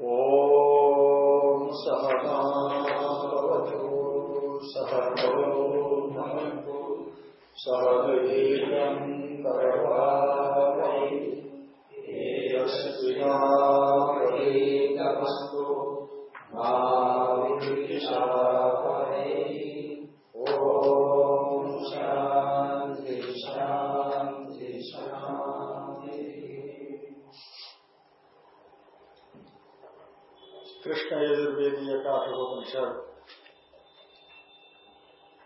ॐ सहनावतु सहनो भवन्तु सहवीर्यम् करवावहै। तेजस्विनावधीतमस्तु मा काठोपनिषद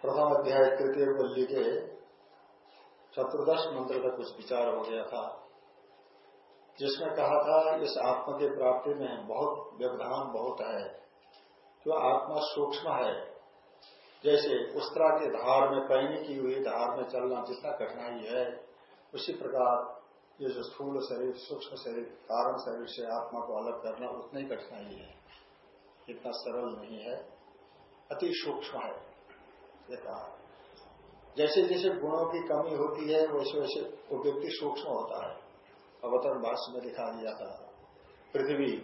प्रथम अध्याय तृतीय बल्ली के चतुर्दश मंत्र का कुछ विचार हो गया था, जिसमें कहा था, इस आत्मा की प्राप्ति में बहुत व्यवधान बहुत है जो आत्मा सूक्ष्म है? जैसे उस्तरा के धार में पैनी की हुई धार में चलना जितना कठिनाई है, उसी प्रकार ये जो स्थूल शरीर, सूक्ष्म शरीर, कारण शरीर से आत्मा को अलग करना उतना कठिनाई है। इतना सरल नहीं है। अति सूक्ष्म है, ये कहा। जैसे जैसे गुणों की कमी होती है, वैसे वैसे वो व्यक्ति सूक्ष्म होता है। अवतरण भाष्य में दिखा दिया था। पृथ्वी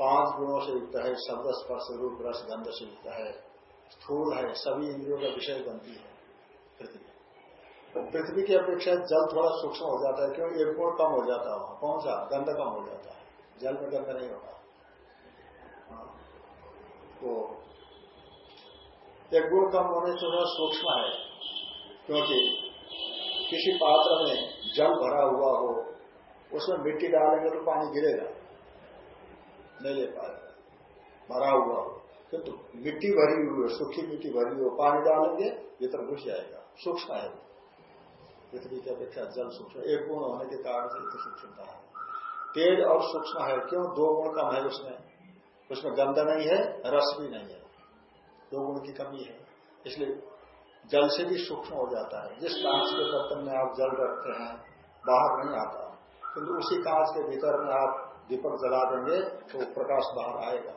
पाँच गुणों से युक्त है, शब्द स्पर्श रूप रस गंध से युक्त है, स्थूल है, सभी इंद्रियों का विषय बनती है पृथ्वी। पृथ्वी की अपेक्षा जल थोड़ा सूक्ष्म हो जाता है क्यों गुण कम हो जाता है कौन सा? गंध कम हो जाता है। जल में गंध नहीं होगा। तो एक गुण कम होने से थोड़ा सूक्ष्म है, क्योंकि किसी पात्र में जल भरा हुआ हो, उसमें मिट्टी डालेंगे तो पानी गिरेगा, नहीं ले पाएगा, भरा हुआ हो। किंतु तो मिट्टी भरी हुई हो, सूखी मिट्टी भरी हो, पानी डालेंगे भीतर घुस जाएगा, सूक्ष्म है पृथ्वी की अपेक्षा जल सूक्ष्म, एक गुण होने के कारण से सूक्ष्मता है। तेज और सूक्ष्म है, क्यों? दो गुण कम है उसमें। उसमें गंध नहीं है, रस भी नहीं है। दो गुण की कमी है। इसलिए जल से भी सूक्ष्म हो जाता है। जिस कांच के बर्तन में आप जल रखते हैं, बाहर नहीं आता। किंतु उसी कांच के भीतर में आप दीपक जला देंगे तो प्रकाश बाहर आएगा।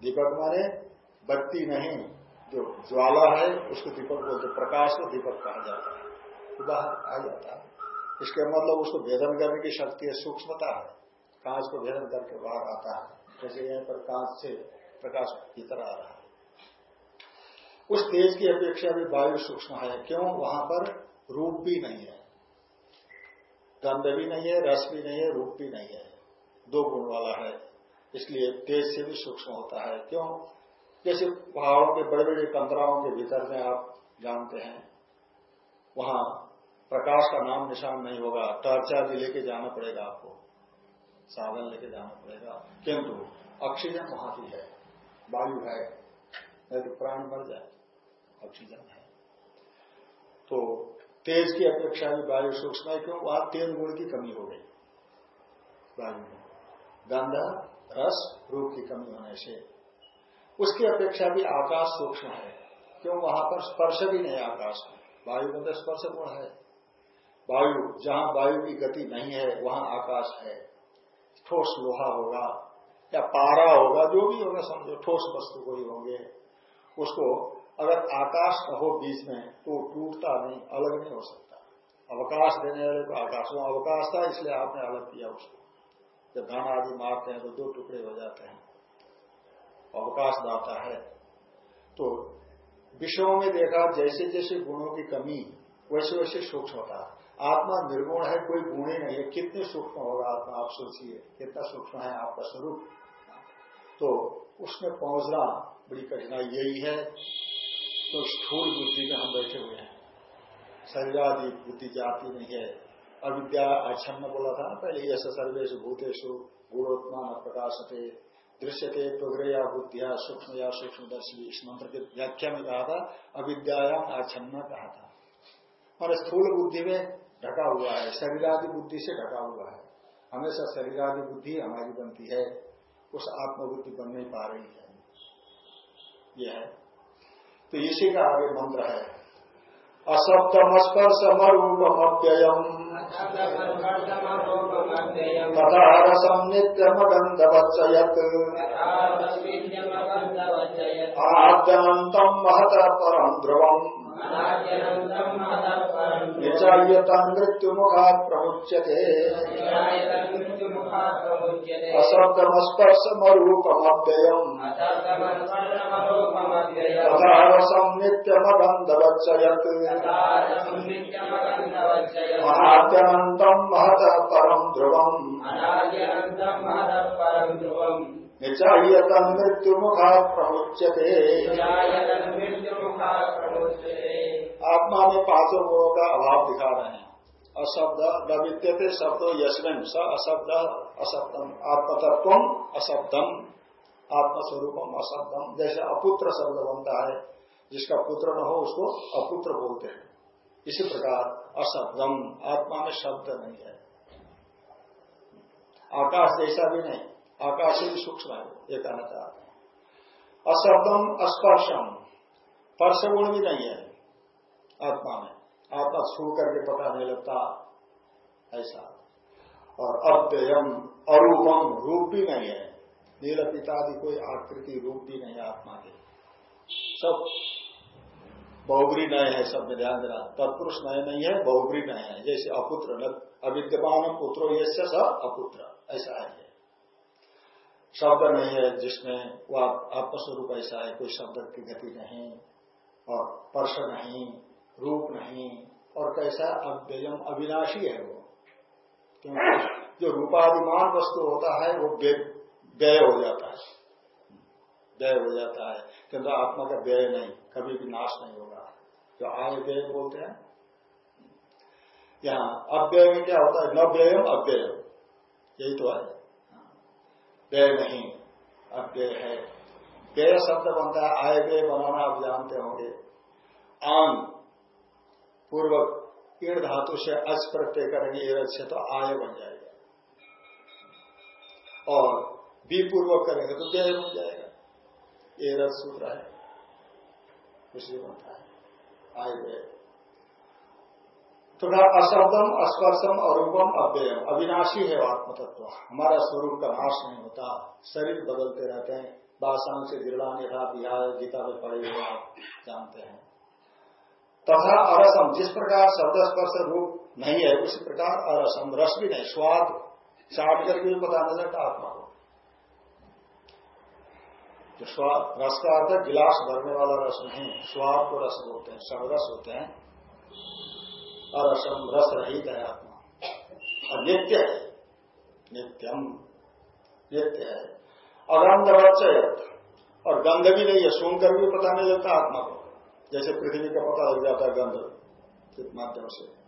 दीपक माने बत्ती नहीं, जो ज्वाला है, उसको दीपक बोलते प्रकाश को दीपक कहा जाता है। तो बाहर आ जाता है। इसके मतलब उसको भेदन करने की शक्ति है, सूक्ष्मता है। कांच को भेदन करके बाहर आता है। जैसे यहाँ पर कांच से प्रकाश भीतर आ रहा है। उस तेज की अपेक्षा भी वायु सूक्ष्म है। क्यों? वहाँ पर रूप भी नहीं है। गंध भी नहीं है, रस भी नहीं है, रूप भी नहीं है। दो गुण वाला है। इसलिए तेज से भी सूक्ष्म होता है। क्यों? जैसे पहाड़ों के बड़े बड़े कंदराओं के भीतर में आप जानते हैं, वहाँ प्रकाश का नाम निशान नहीं होगा। टर्चा भी लेके जाना पड़ेगा आपको। साधन लेके जाना पड़ेगा। किंतु ऑक्सीजन वहाँ की है, वायु है, नहीं तो प्राण मर जाए, ऑक्सीजन है। तो तेज की अपेक्षा भी वायु सूक्ष्म है, क्यों? वहाँ तेज गुण की कमी हो गई। वायु में। गंधा, रस, रूप की कमी होने से। उसकी अपेक्षा भी आकाश सूक्ष्म है, क्यों? वहाँ पर स्पर्श भी नहीं आकाश में। वायु में तो स्पर्श गुण है। वायु, जहाँ वायु की गति नहीं है, वहाँ आकाश है। ठोस लोहा होगा, या पारा होगा, जो भी होगा, समझो, ठोस वस्तु कोई होंगे, उसको अगर आकाश हो बीच में तो टूटता नहीं, अलग नहीं हो सकता। अवकाश देने वाले को आकाश में अवकाश था, इसलिए आपने अलग किया उसको। जब घन आदि मारते हैं तो दो टुकड़े हो जाते हैं। अवकाश दाता है। तो विषयों में देखा जैसे जैसे गुणों की कमी वैसे वैसे सूक्ष्म होता है आत्मा निर्गुण है, कोई गुण ही नहीं है। कितने सूक्ष्म होगा आत्मा? आप सोचिए, कितना सूक्ष्म है आपका स्वरूप? तो उसमें पहुँचना बड़ी कठिनाई यही है। तो स्थूल बुद्धि में हम बैठे हुए हैं। शरीरादि बुद्धि जाती नहीं है। अविद्या आच्छन्न बोला था ना पहले ऐसा सर्वेश भूतेशु गुणोत्मान प्रकाशते, दृश्यते प्रग्रया बुद्धिया सूक्ष्म या सूक्ष्मदर्शी। इस मंत्र की व्याख्या में कहा था अविद्यायाम आच्छन्न कहा था। और स्थूल बुद्धि में ढका हुआ है शरीरादि बुद्धि से ढका हुआ है। हमेशा शरीरादि बुद्धि हमारी बनती है उस आत्मबुद्धि बन नहीं पा रही है। यह है। तो इसी का आगे मंत्र है असप्तम स्पर्श मरूपमव्ययम तथा रसम आद्यनंतम महत परम ध्रुवम। निचायतन मृत्यु मुखात प्रमुच्यते। नित्यमगन्धवच्चयत् महाद्यनन्तम् महतः परम् ध्रुवम्। निचायतन मृत्यु मुखात प्रमुच्यते आत्मा में पाँचों गुणों का अभाव दिखा रहे हैं। अशब्द न विद्यते शब्दों यशमिन स अशब्द अशब्दम। आत्मतत्व अशब्दम आत्मस्वरूपम अशब्दम। जैसे अपुत्र शब्द बनता है जिसका पुत्र न हो उसको अपुत्र बोलते हैं। इसी प्रकार अशब्दम आत्मा में शब्द नहीं है। आकाश जैसा भी नहीं आकाश भी सूक्ष्म है, ये कहना चाहते अशब्दम स्पर्शम स्पर्श गुण भी नहीं है आत्मा में। आत्मा छू करके पता नहीं लगता, ऐसा। और अव्ययम, अरूपम रूप भी नहीं है। नील पितादि कोई आकृति रूप भी नहीं है आत्मा के। सब बहुग्री नए है, सब में ध्यान देना। तत्पुरुष नए नहीं है, बहुग्री नए है। जैसे अपुत्र अविद्यमान पुत्रो ये स अपुत्र। ऐसा है। शब्द नहीं है जिसमें वह आत्मस्वरूप ऐसा है कोई शब्द की गति नहीं, और स्पर्श नहीं, रूप नहीं, और कैसा अव्ययम अविनाशी है वो। क्योंकि जो रूपाभिमान वस्तु होता है, वो व्यय हो जाता है। व्यय हो जाता है। किंतु आत्मा का व्यय नहीं, कभी भी नाश नहीं होगा। जो आय व्यय बोलते हैं। यहाँ अव्यय में क्या होता है? न व्ययम, अव्ययम। यही तो है। व्यय नहीं अव्यय है। व्यय शब्द बनता है आय व्यय बनाना आप जानते होंगे। आन पूर्वक ईण धातु से अच प्रत्यय करेंगे एरज से तो आय बन जाएगा। और बी पूर्वक करेंगे तो व्यय बन जाएगा। एरज सूत्र है, इसलिए बनता है, आय व्यय तो कहा अशब्दम स्पर्शम अरूपम, अव्ययम। अविनाशी है आत्मतत्व। हमारा स्वरूप का नाश नहीं होता। शरीर बदलते रहते हैं। बासांग से गिरला निधा बिहार गीता में पड़े हुए आप जानते हैं। तथा अरसम, जिस प्रकार शब्द स्पर्श रूप नहीं है, उसी प्रकार अरसम, रस भी नहीं, स्वाद। चाट करके भी पता नहीं लगता आत्मा को। जो स्वाद, रस का अर्थ गिलास भरने वाला रस नहीं स्वाद को रस बोलते हैं, सब रस होते हैं। अरसम रस रहित है आत्मा और नित्य है। नित्यम। नित्य है। अगंध और गंध भी नहीं है, सुनकर भी पता नहीं लगता आत्मा को। जैसे पृथ्वी का पता लग जाता है गंध माध्यम से।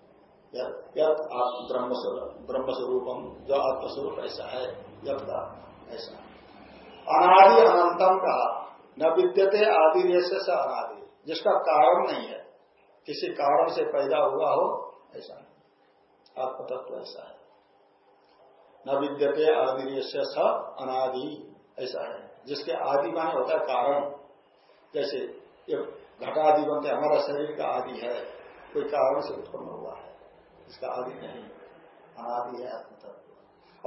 ब्रह्म स्वरूपम, जो आत्मस्वरूप ऐसा है यद का ऐसा। अनादि अनंतम कहा। न विद्यते आदि से अनादि। जिसका कारण नहीं है। किसी कारण से पैदा हुआ हो, ऐसा नहीं। आत्मतत्व ऐसा है। न विद्यते आदि स अनादि, ऐसा है। जिसके आदि माने होता है कारण। जैसे ये घटादि बनते हमारा शरीर का आदि है, कोई कारण से उत्पन्न हुआ है। इसका आदि नहीं, अनादि है आत्मतत्व।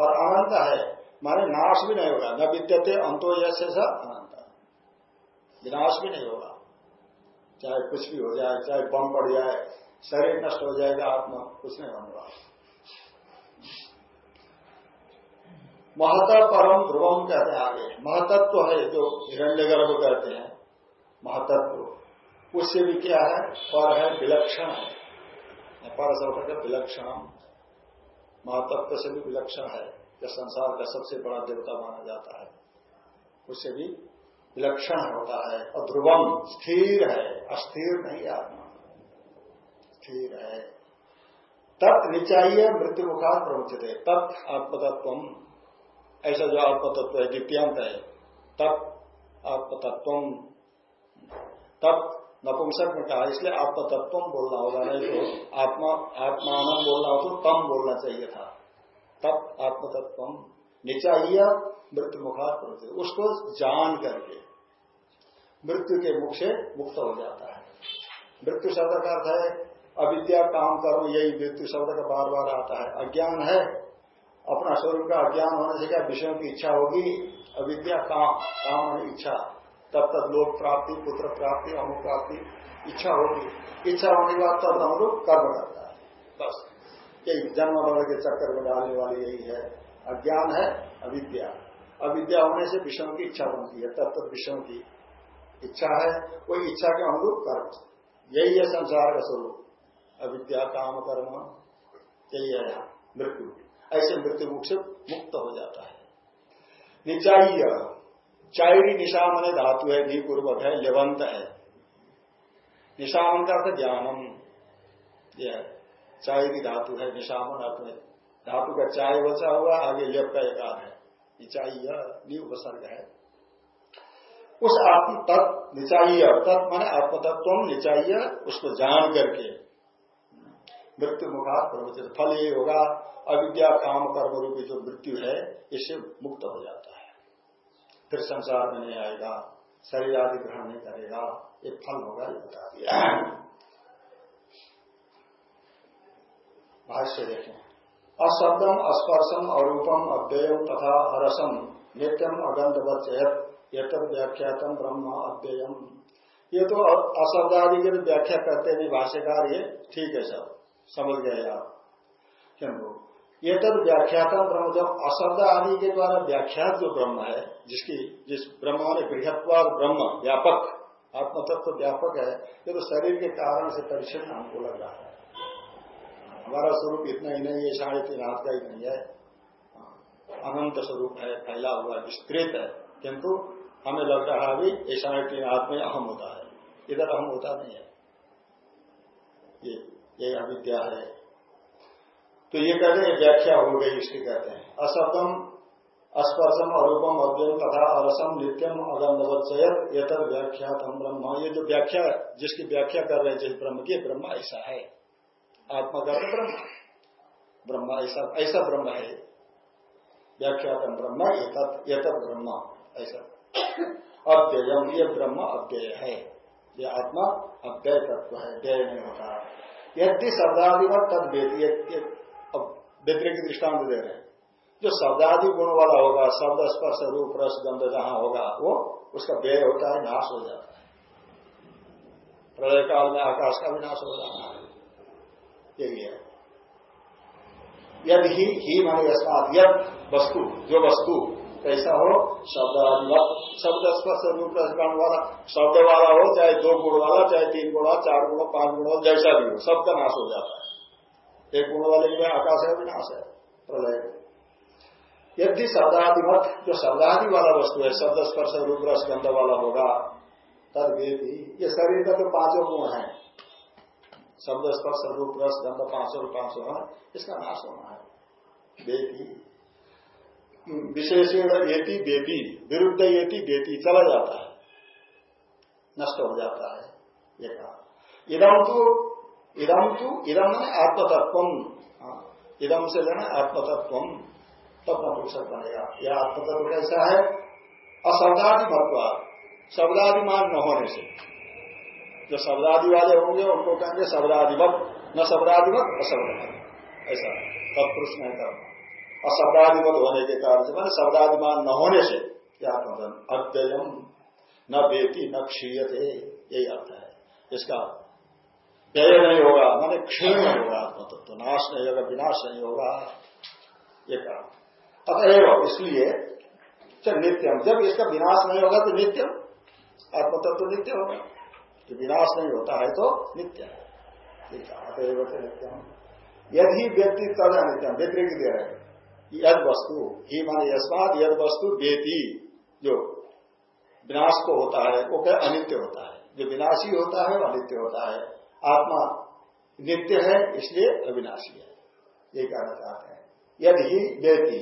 और अनंत है, माने नाश भी नहीं होगा। न विद्यते अंतो यश अनंत। विनाश भी नहीं होगा। चाहे कुछ भी हो जाए, चाहे बम पड़ जाए, शरीर नष्ट हो जाएगा, आत्मा कुछ नहीं होने वाला। महत परम ध्रुवम कहते हैं आगे। महतत्व है जो हिरण्य गर्भ कहते हैं। महतत्व। उससे भी क्या है? पर है, विलक्षण है। पर शब्द विलक्षण महातत्व से भी विलक्षण है। यह संसार का सबसे बड़ा देवता माना जाता है। उससे भी विलक्षण होता है और ध्रुवम स्थिर है, अस्थिर नहीं आत्मा। स्थिर है। तत् मृत्यु मुखा प्रमुचित है तत् आत्मतत्व ऐसा जो आत्मतत्व है, द्वितीयांत है। तत् आत्मतत्व तत् नपुंसक में कहा, इसलिए आत्मतत्व बोलना होगा, नहीं तो आत्मा आत्मान बोलना हो तो तम बोलना चाहिए था। तब आत्म तत्व निचाइया मृत्यु मुखात उसको जान करके मृत्यु के मुख से मुक्त हो जाता है। मृत्यु शब्द का अर्थ है, अविद्या काम करो यही मृत्यु शब्द का बार बार आता है। अज्ञान है, अपना स्वरूप का अज्ञान होने से क्या विषयों की इच्छा होगी? अविद्या काम काम होने इच्छा। तब तक लोक प्राप्ति, पुत्र प्राप्ति अमु प्राप्ति, इच्छा होगी। इच्छा होने के बाद तब हम लोग कर्म करता है। बस, यही जन्म मरण के चक्कर में डालने वाली यही है। अज्ञान है, अविद्या। अविद्या होने से विषयों की इच्छा बनती है, तब तक विषयों की इच्छा है, कोई इच्छा के अनुरूप कर्म। यही है संसार का स्वरूप। अविद्या, काम, कर्म, यही है मृत्यु। ऐसे मृत्यु मुख से मुक्त हो जाता है। निचाई चायरी निशा मने धातु है पूर्वक है लेवंत है। निशामन का अर्थ ज्ञानम। यह चायरी धातु है निशामन अर्थ में धातु का चाय बचा हुआ, आगे लेप का एकार है। निचाई नी उपसर्ग है। उस आत्म तत्व निचाई तत्व माने आत्मतत्व निचाइय उसको जान करके। मृत्यु मुखा प्रवचित फल ये होगा, अविद्या, काम, कर्म रूपी जो मृत्यु है, इससे मुक्त हो जाता है। फिर संसार में नहीं आएगा, शरीर आदि ग्रहण नहीं करेगा, एक फल होगा, ये बता दिया। भाष्य देखें। अशब्दम अस्पर्शम, अरूपम, अव्ययम तथा अरसम नित्यम अगंधवत यत व्याख्यातम ब्रह्म अव्ययम। ये तो अशब्द आदि की व्याख्या करते नहीं भाष्यकार ये, ठीक है सब समझ गए आप। किंतु ये तब व्याख्याता ब्रह्म, जब अशब्द आदि के द्वारा व्याख्यात जो ब्रह्म है, जिसकी, जिस ब्रह्म ने बृहत्वाद ब्रह्म, व्यापक, आत्मतत्व व्यापक है, ये तो शरीर के कारण से परिचय हमको लग रहा है। हमारा स्वरूप इतना ही नहीं है, साढ़े तीन हाथ का ही नहीं है। अनंत स्वरूप है, फैला हुआ, विस्तृत है। किंतु हमें लग रहा है अभी ये साढ़े तीन हाथ में अहम होता है। इधर अहम होता नहीं है। ये ये अविद्या है? तो ये कहते हैं, व्याख्या हो गई इसकी, कहते हैं। असतम अस्पर्शम, अरूपम अव्यम तथा अरसम, नित्यम अगंधवत ये व्याख्या ब्रह्म। ये जो व्याख्या, जिसकी व्याख्या कर रहे हैं, जिस ब्रह्म की, ब्रह्म ऐसा है। आत्मा का ब्रह्म ब्रह्म ऐसा ऐसा ब्रह्म है। व्याख्यातम ब्रह्म ये तब ब्रह्म, ऐसा। अव्ययम ये ब्रह्म अव्यय है। ये आत्मा अव्यय तत्व है व्यय नहीं होता। यदि शब्दादिवत तद व्यतिरिक दृष्टांत दे रहे हैं। जो शब्दादि गुण वाला होगा, शब्द स्पर्श रूप रस गंध जहाँ होगा, वो उसका व्यय होता है, नाश हो जाता है। प्रलय काल में आकाश का भी नाश हो जाता है। है यदि ही, ही माने यद वस्तु जो वस्तु कैसा हो शब्द शब्द स्पर्श रूप वाला शब्द वाला हो चाहे दो गुण वाला चाहे तीन गुण वाला चार गुण पाँच गुण जैसा भी हो सबका नाश हो जाता है। एक गुण वाले में आकाश है विनाश है प्रलय यदि शब्दादिमत जो शब्दादि वाला वस्तु है शब्द स्पर्श रूप रस गंध वाला होगा तद ये शरीर का तो पाँचों गुण है। शब्द स्पर्श रूप रस गंध पाँचों पाँचों है इसका नाश होना है। वेदी विशेषण येति बेटी। विरुद्ध येति बेटी। चला जाता है। नष्ट हो जाता है। ये कहा। इदम तो इदम तो इदम है आत्मतत्व। हाँ, इदम से लेना आत्मतत्व। तब नपुरुषक बनेगा। यह आत्मतत्व कैसा है? अशब्दादि महत्व शब्दादिमान न होने से। जो शब्दादि वाले होंगे उनको कहेंगे शब्दादिवत। न शब्दादिवत अशब्द ऐसा तत्पुरुष नहीं करना और शब्दादिमत होने के कारण से, मैंने शब्दादिमान न होने से, क्या आत्मधन अव्ययम न बेटी न क्षीयते। यही अर्थ है। इसका व्यय नहीं होगा, मैंने क्षीण नहीं होगा आत्मतत्व। तो नाश नहीं होगा, विनाश नहीं होगा। ये कहा। अतएव इसलिए नित्यम। जब इसका विनाश नहीं होगा तो नित्यम। आत्मतत्व तो नित्य होगा। कि विनाश नहीं होता है तो नित्य है। अतएव नित्यम यदि व्यक्ति तद अनित्यम व्यतिरिक्त दे रहे यद वस्तु ही। माने यस्मात यद वस्तु बेती जो विनाश को होता है, वो क्या अनित्य होता है। जो विनाशी होता है, वो अनित्य होता है। आत्मा नित्य है, इसलिए अविनाशी है। ये कहना चाहते हैं? यदि बेती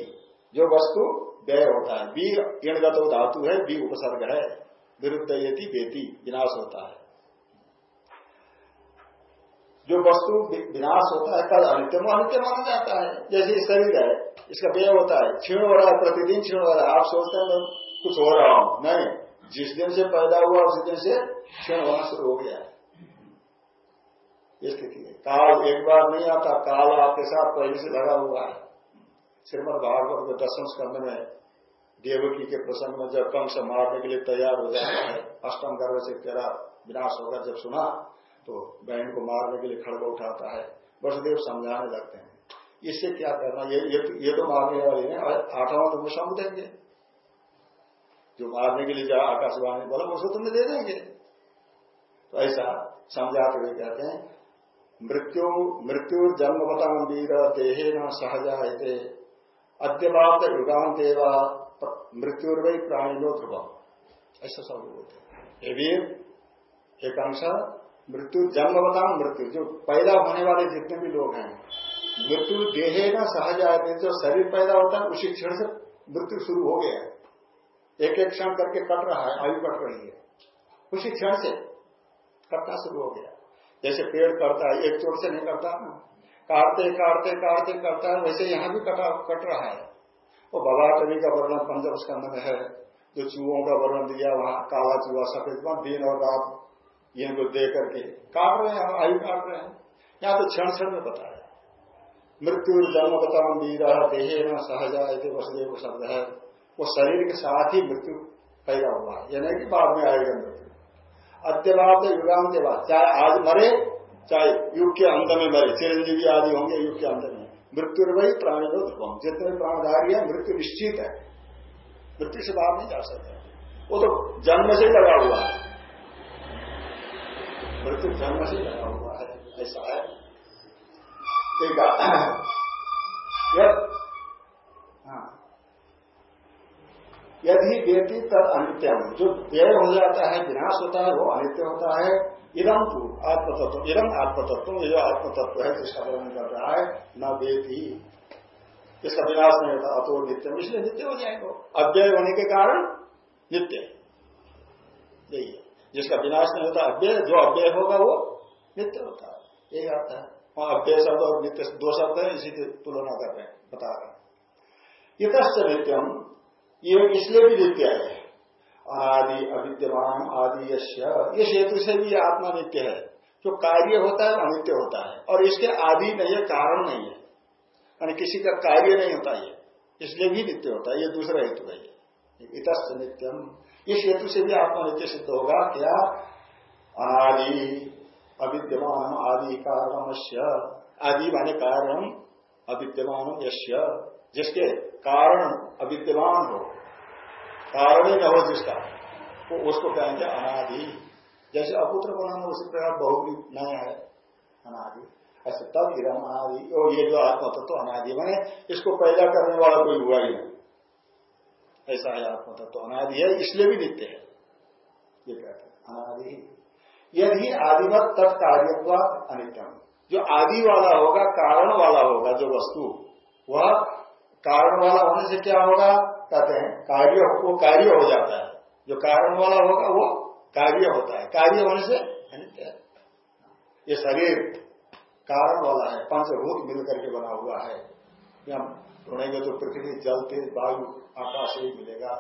जो वस्तु व्यय होता है बी इणगत धातु है बी उपसर्ग है। विरुद्ध यति बेती विनाश होता है। जो वस्तु विनाश होता है, कल अनित्य अनित्य माना जाता है। जैसे शरीर है, इसका व्यय होता है, क्षीण हो रहा है, प्रतिदिन क्षीण हो रहा है। आप सोचते हैं कुछ हो रहा हूँ। नहीं, जिस दिन से पैदा हुआ, उसी दिन से क्षीण होना शुरू हो गया। ये स्थिति है। काल एक बार नहीं आता, काल आपके साथ पहले से लगा हुआ है। श्रीमद भागवत के दर्शन स्कंद में देवकी के प्रसंग में जब कंस मारने के लिए तैयार हो जाता है, अष्टम गर्भ से तेरा विनाश होगा, जब सुना तो बहन को मारने के लिए खड़ग उठाता है वसुदेव समझाने लगते हैं। इससे क्या करना? ये ये, ये तो मारने वाले हैं। आठवां तो विषम देंगे जो मारने के लिए जाए आकाशवाणी बोला उसको तुम्हें दे देंगे। तो ऐसा समझाते हुए कहते हैं मृत्यु मृत्यु जन्म बताम वीर देहे न सहजा अद्यवाद युगान देवा मृत्यु प्राणी लो ध्रुव ऐसा सब बोलते ये वीर एक अंश मृत्यु जन्म बताओ मृत्यु। जो पैदा होने वाले जितने भी लोग हैं, मृत्यु देहे ना सहज आते जो शरीर पैदा होता है, उसी क्षण से मृत्यु शुरू हो गया है। एक एक क्षण करके कट रहा है, आयु कट रही है। उसी क्षण से कटना शुरू हो गया जैसे पेड़ करता है, एक चोट से नहीं करता ना। काटते काटते काटते करता है, वैसे यहाँ भी कटा, कट रहा है। वो कवि का वर्णन पंचम स्कंद में है। जो चूहों का वर्णन दिया, वहाँ काला चूहा, सफ़ेद दिन और रात इनको दे करके काट रहे हैं आयु काट रहे हैं। यहाँ तो क्षण क्षण में बताया। मृत्यु जन्म बताओ वीरा देहे न सहजा वसुदेव शब्द है। वो शरीर के साथ ही मृत्यु पैदा हुआ है। यानी कि बाद में आएगा मृत्यु। अत्यवाद अद्यवाद युगांत बाद। चाहे आज मरे, चाहे युग के अंत में मरे, चिरंजीवी आदि होंगे, युग के अंत में। मृत्यु वही प्राणी को ध्रुवम जितने प्राणधारी है, मृत्यु निश्चित है। मृत्यु से बाहर नहीं जा सकते। वो तो जन्म से ही लगा हुआ है। मृत्यु जन्म से लगा हुआ है ऐसा है? हाँ। यदि व्यक्ति तद अनित्यम, जो व्यय हो जाता है, विनाश होता है, वो अनित्य होता है। इदम तू आत्मतत्व इदम आत्मतत्व, ये जो आत्मतत्व है जिसका वर्णन कर रहा है, न वेदी। इसका विनाश नहीं होता, अतो नित्यम। इसलिए नित्य हो जाएगा अव्यय होने के कारण नित्य। यही है। जिसका विनाश नहीं होता अव्यय जो अव्यय होगा वो नित्य होता है। यही आता है। वहाँ अव्यय शब्द और नित्य दो शब्द है इसी की तुलना कर रहे हैं बता रहे हैं। इतश्च नित्यम ये इसलिए भी नित्य है। अनादि अविद्यमान आदि ये हेतु से भी आत्मा नित्य है। जो कार्य होता है अनित्य होता है। और इसके आदि नहीं है कारण नहीं है। यानी किसी का कार्य नहीं होता ये। इसलिए भी नित्य होता है ये दूसरा हेतु है इतश्च नित्यम इस हेतु से भी आत्मा नित्य सिद्ध होगा क्या अनादि अविद्यमान आदि कारण आदि माने कारण अविद्यमान यश्य जिसके कारण अविद्यमान हो, कारण ही न हो जिसका, वो उसको कहेंगे अनादि। जैसे अपुत्र बनाना उसी प्रकार बहु नया है, अनादि। ऐसे तब हिरम अनादि। ये जो आत्मा तत्व तो अनादि माने इसको पैदा करने वाला कोई हुआ ही नहीं। ऐसा है आत्मा तत्व, अनादि है, इसलिए भी नित्य है। ये कहते हैं, अनादि यदि आदिमत तत्कार्य अनित्यम। जो आदि वाला होगा, कारण वाला होगा, जो वस्तु, वह कारण वाला होने से क्या होगा? कहते हैं, कार्य वो कार्य हो जाता है। जो कारण वाला होगा, वो कार्य होता है। कार्य होने से अनित्य है। ये शरीर कारण वाला है पंचभूत मिलकर के बना हुआ है। ढूंढेंगे तो पृथ्वी जल तेज वायु आकाश ही मिलेगा।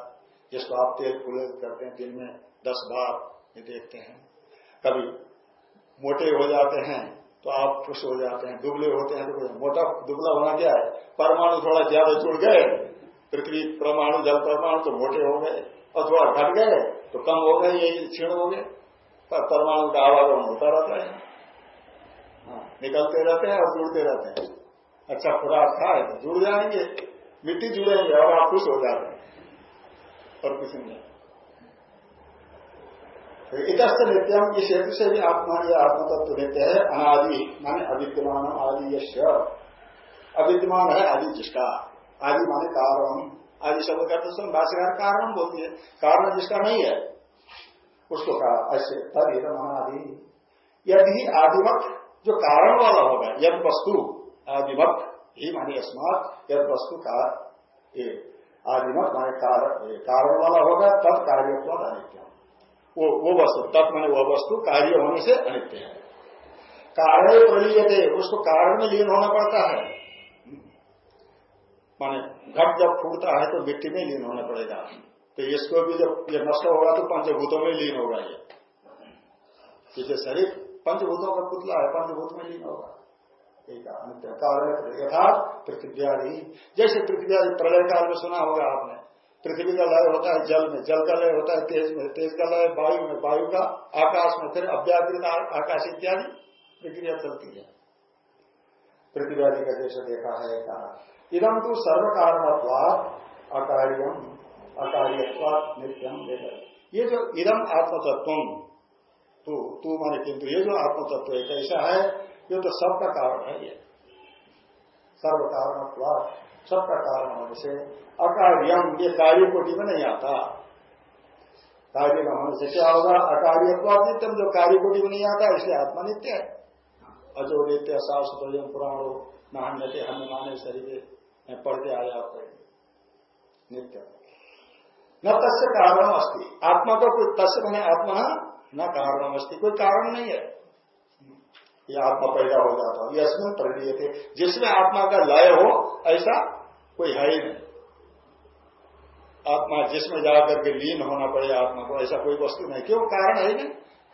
जिसको आप तेज फूले करते हैं दिन में दस बार ये देखते हैं। कभी मोटे हो जाते हैं तो आप खुश हो जाते हैं। दुबले होते हैं तो मोटा दुबला होना क्या है? परमाणु थोड़ा ज़्यादा जुड़ गए पृथ्वी परमाणु जल परमाणु तो मोटे हो गए और थोड़ा घट गए तो कम हो गए ये क्षीण हो गए पर परमाणु का आवागमन होता रहता है। हाँ, निकलते रहते हैं और जुड़ते रहते हैं। अच्छा खुराक खाए तो जुड़ जाएँगे, मिट्टी जुड़ेंगे और आप खुश हो जाते और कुछ नहीं। तो इतस्त नित्यम इस हेतु से भी आत्मा ये आत्म तत्व लेते हैं, अनादि, माने अविद्यमान आदि यश अविद्यमान है आदि जिसका। आदि माने कारण। आदि शब्द करते समय भाष्यकार कारण बोलती है। कारण जिसका नहीं है, उसको कहा ऐसे तद अनादि यदि आदिवत जो कारण वाला होगा, यद वस्तु आदिमत ही मानी अस्मात, यद वस्तु का आदिमत माने कारण वाला होगा, तब कार्य अनित्य। वो वो वस्तु, तब माने वह वस्तु कार्य होने से अनित्य है। कारण प्रलीयते, उसको कारण में लीन होना पड़ता है। माने घट जब फूटता है तो मिट्टी में लीन होना पड़ेगा। तो इसको भी जब ये नष्ट होगा तो पंचभूतों में लीन होगा ये। शरीर पंचभूतों का पुतला है, पंचभूत में लीन होगा। कारण यथार्थ पृथ्वी जैसे पृथ्वी प्रलय काल में सुना होगा आपने। पृथ्वी का लय होता है जल में, जल का लय होता है तेज में, तेज का लय वायु में, वायु का, आकाश में, फिर अव्याकृत आकाश इत्यादि प्रक्रिया चलती है। पृथ्वी आदि का जैसे देखा है, कहा इदम तो सर्व कारणत्वाद अकार्यम अकार्यत्वाद नित्यम ये जो इदम आत्मतत्व, तू तू माने किंतु ये जो आत्मतत्व है, कैसा है ये तो सबका कारण है ये। सर्व कारण सबका कारण होने से अकार्यम, ये कार्य कोटि में नहीं आता। कार्य न होने से क्या होगा? अकार्यत्वाद नित्यम, जो कार्य कोटि में नहीं आता, इसलिए आत्मा नित्य है। अजो नित्य सासुतम पुराणो नहान्य हम माने शरीर पढ़ के आया नित्य। न तस्य कारण अस्ति आत्मा का कोई तस्य बने आत्मा न कारण अस्ति कोई कारण नहीं है। ये आत्मा पैदा हो जाता हो। यशमिन परिणय थे। जिसमें आत्मा का लय हो, ऐसा कोई है ही नहीं। आत्मा जिसमें जाकर के लीन होना पड़े आत्मा को, ऐसा कोई वस्तु नहीं। क्यों? कारण है नहीं।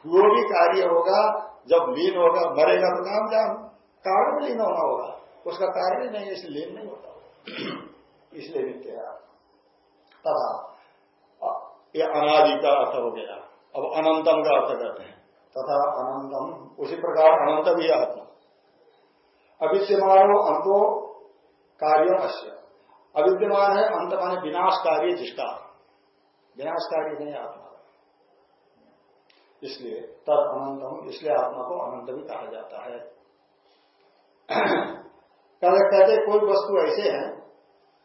जो भी कार्य होगा, जब लीन होगा, मरेगा तो नाम जान। कारण में लीन होना होगा। उसका कारण ही नहीं इसलिए लीन नहीं होता। इसलिए नित्य है तथा ये अनादि का अर्थ हो गया। अब अनंतम का अर्थ करते हैं। तथा अनंतम, उसी प्रकार अनंत भी आत्मा। अविद्यमान अंतो कार्य अश्य अविद्यमान है, अंत माने विनाश कार्य जिसका। विनाशकारी नहीं आत्मा। इसलिए तद अनंतम, इसलिए आत्मा को अनंत भी कहा जाता है। कहते कहते कोई वस्तु ऐसे है,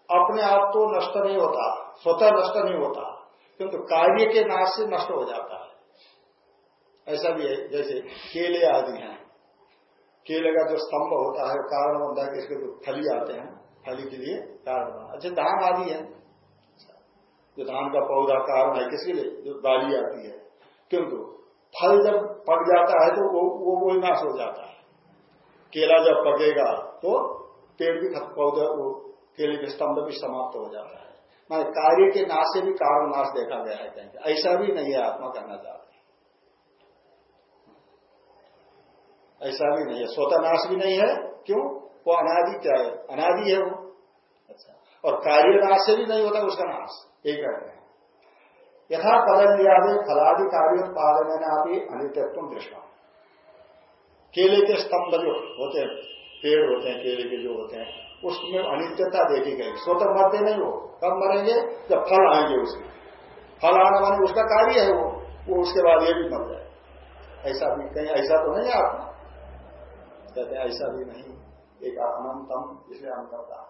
अपने आप तो नष्ट नहीं होता, स्वतः नष्ट नहीं होता, किंतु कार्य के नाश से नष्ट हो जाता है। ऐसा भी है, जैसे केले आदि हैं। केले का जो स्तंभ होता है, कारण बनता है इसके जो फली आते हैं, फली के लिए कारण बना अच्छा धान आदि है। जो धान का पौधा कारण है, किसके लिए? जो डाली आती है। किंतु फल जब पक जाता है तो वो वो वही नाश हो जाता है। केला जब पकेगा तो पेड़ भी पौधा, वो केले के स्तंभ भी समाप्त हो जाता है। मैं कार्य के नाश से भी कारण नाश देखा गया है कहीं ऐसा भी नहीं है आत्मा करना चाहता ऐसा भी नहीं है। स्वतः नाश भी नहीं है। क्यों? वो अनादि क्या है। अनादि है वो। अच्छा। और कार्य नाश से भी नहीं होता उसका नाश। यही कहते हैं। यथा पदन्यादि फलादि कार्य उत्पादन आप अनित्यत्व दृष्टा। केले के स्तंभ जो होते हैं पेड़ होते हैं केले के जो होते हैं उसमें अनित्यता देखी गई। स्वतः मरते नहीं हो कब मरेंगे? जब फल आएँगे उसके फल आने वाले उसका कार्य है वो। वो उसके बाद ये भी मर जाए। ऐसा भी कहीं ऐसा तो नहीं है आपने कहते ऐसा भी नहीं। एक अनंतम इसलिए अंतर का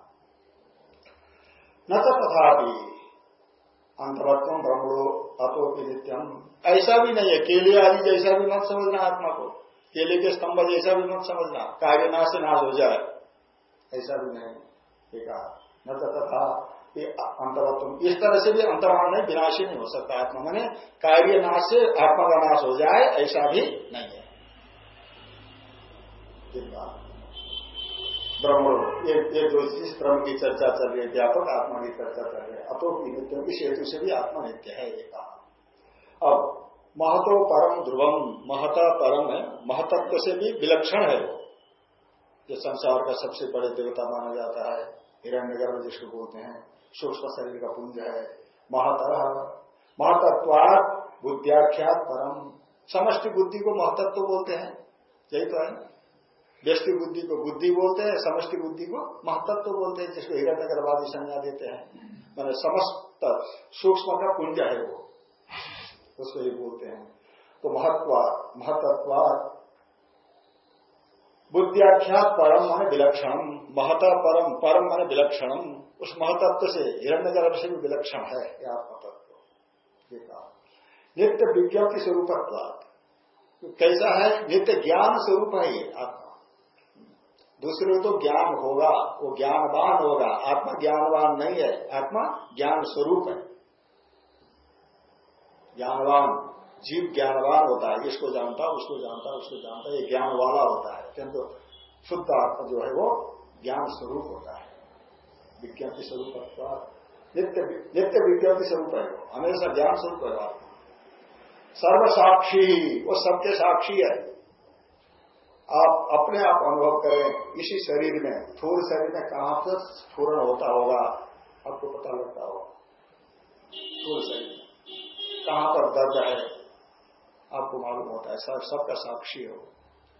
न तो तथापि अंतवत्व ब्रह्मणो अतो की नित्यम ऐसा भी नहीं है। केले आदि जैसा भी मत समझना आत्मा को। केले के स्तंभ जैसा भी मत समझना। कार्य नाश से नाश हो जाए। ऐसा भी नहीं एक न तो तथा अंतरत्व। इस तरह से भी अंतराण नहीं, विनाशी नहीं हो सकता आत्मा। मैंने कार्य नाश से आत्मा का नाश हो जाए, ऐसा भी नहीं है। ब्रह्म, ये ये जो इस ब्रह्म की चर्चा चल रही है, व्यापक आत्मा की चर्चा चल रही है अतो नित्य इस हेतु से भी आत्मा नित्य है ये कहा अब, महतो परम ध्रुवम, महता परम है, महतत्व से भी विलक्षण है वो। जो संसार का सबसे बड़े देवता माना जाता है हिरण्य गर्भ जिसको बोलते हैं, सूक्ष्म शरीर का पुंज है महत महतत्वाद बुद्धियाख्यात परम। समष्टि बुद्धि को महतत्व बोलते हैं, यही तो है। व्यष्टि बुद्धि को बुद्धि बोलते हैं, समष्टि बुद्धि को महत्व तो बोलते हैं, जिसको हिरण्यगरवादी संज्ञा देते हैं। मैंने समस्त सूक्ष्म का पुंज है वो। उसको ये बोलते हैं। तो महत्व महत्व बुद्धियाख्यात परम माने विलक्षण महता परम परम माने विलक्षणम। उस महतत्व से हिरण्य गर्भ से भी विलक्षण है यह आत्मतत्व। नित्य विज्ञप्ति स्वरूप कैसा है? नित्य ज्ञान स्वरूप है ये दूसरे तो ज्ञान होगा, वो ज्ञानवान होगा। आत्मा ज्ञानवान नहीं है, आत्मा ज्ञान स्वरूप है। ज्ञानवान, जीव ज्ञानवान होता है इसको जानता, उसको जानता उसको जानता, ये ज्ञान वाला होता है। किंतु शुद्ध आत्मा जो है वो ज्ञान स्वरूप होता है। विज्ञान स्वरूप नित्य नित्य विज्ञान स्वरूप है वो। हमेशा ज्ञान स्वरूप है आत्मा सर्व साक्षी वो सबके साक्षी है। आप अपने आप अनुभव करें, इसी शरीर में थोड़े शरीर में कहाँ पर स्फूरण होता होगा, आपको पता लगता होगा। स्थूल शरीर कहाँ पर दर्द है, आपको मालूम होता है, सब, सबका साक्षी हो।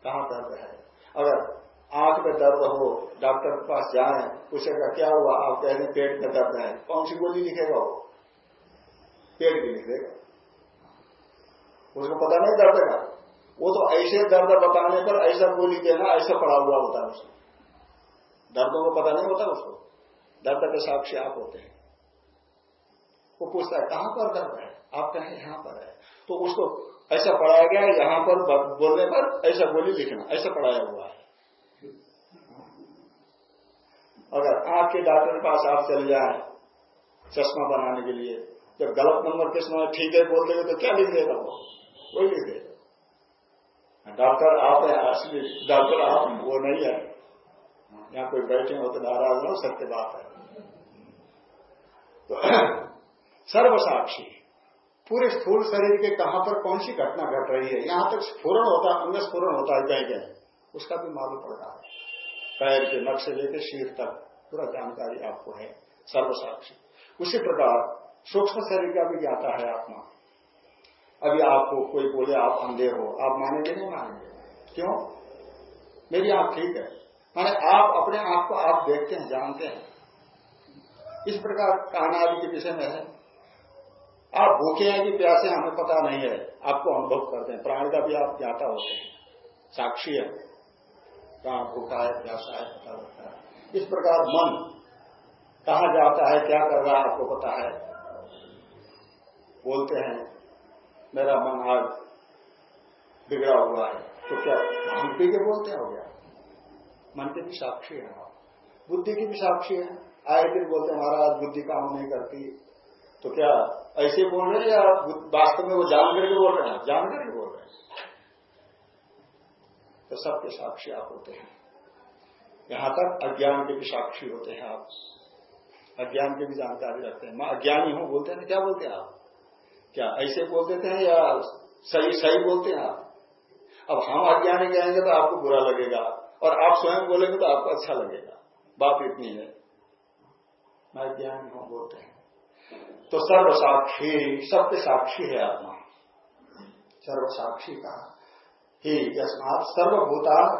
कहाँ दर्द है? अगर आँख में दर्द हो, डॉक्टर के पास जाए, पूछेगा, क्या हुआ? आप कह रहे पेट में दर्द है। कौन सी गोली लिखेगा वो? पेट की लिखेगा। उसको पता नहीं दर्द का। वो तो ऐसे दर्द बताने पर ऐसा गोली देना, ऐसा पड़ा हुआ होता है उसको। दर्दों को पता नहीं होता उसको। दर्द के साक्षी आप होते हैं। वो पूछता है, कहाँ पर दर्द है? आप कहें, यहाँ पर है। तो उसको, ऐसा पढ़ाया गया है, यहाँ पर बोलने पर ऐसा गोली लिखना, ऐसा पढ़ाया हुआ है। अगर आँख के डॉक्टर के पास आप चल जाए, चश्मा बनाने के लिए, जब गलत नंबर के समय ठीक है, बोल देंगे तो क्या लिख देगा वो? वही लिख देगा। डॉक्टर आप है असली डॉक्टर आप वो नहीं है। यहाँ कोई बैठे हो तो नाराज़ हो, सत्य बात है। तो सर्वसाक्षी, पूरे स्थूल शरीर के कहाँ पर कौन सी घटना घट रही है? यहाँ तक स्फुरन होता है अंग स्फुरन होता है कहीं कहीं उसका भी मालूम पड़ रहा है। पैर के नख से लेकर शीर तक, पूरा जानकारी आपको है, सर्वसाक्षी। उसी प्रकार सूक्ष्म शरीर का भी ज्ञाता है आत्मा। अभी आपको कोई बोले, आप अंधे हो। आप मानेंगे नहीं मानेंगे? क्यों? मेरी आँख ठीक है। माने आप अपने आप को आप देखते हैं, जानते हैं। इस प्रकार कहना आदि के विषय में है। आप भूखे हैं कि प्यासे हमें पता नहीं है। आपको अनुभव करते हैं। प्राण का भी आप ज्ञाता होते हैं। साक्षी है। प्राण भूखा है, प्यासा है, पता लगता है। इस प्रकार मन कहा जाता है, क्या कर रहा है, आपको पता है। बोलते हैं। मेरा मन आज बिगड़ा हुआ है। तो क्या बुद्धि के बोलते हो गया मन के भी साक्षी है आप। बुद्धि की भी साक्षी है। आए दिन बोलते महाराज, बुद्धि काम नहीं करती। तो क्या ऐसे बोल रहे हैं या वास्तव में वो जान करके बोल रहे हैं? जान करके बोल रहे हैं। तो सबके साक्षी आप होते हैं। यहाँ तक अज्ञान के भी साक्षी होते हैं आप। अज्ञान की भी जानकारी रखते हैं। मैं अज्ञानी हूँ, बोलते हैं क्या बोलते हैं आप? क्या ऐसे बोल देते हैं या सही सही बोलते हैं आप? अब हम अज्ञानी कहेंगे तो आपको बुरा लगेगा। और आप स्वयं बोलेंगे तो आपको अच्छा लगेगा। बात इतनी है। मैं ज्ञान हूँ बोलते हैं। तो सर्व साक्षी सत्य साक्षी है आत्मा। सर्व साक्षी का। ही यस्मात सर्वभूता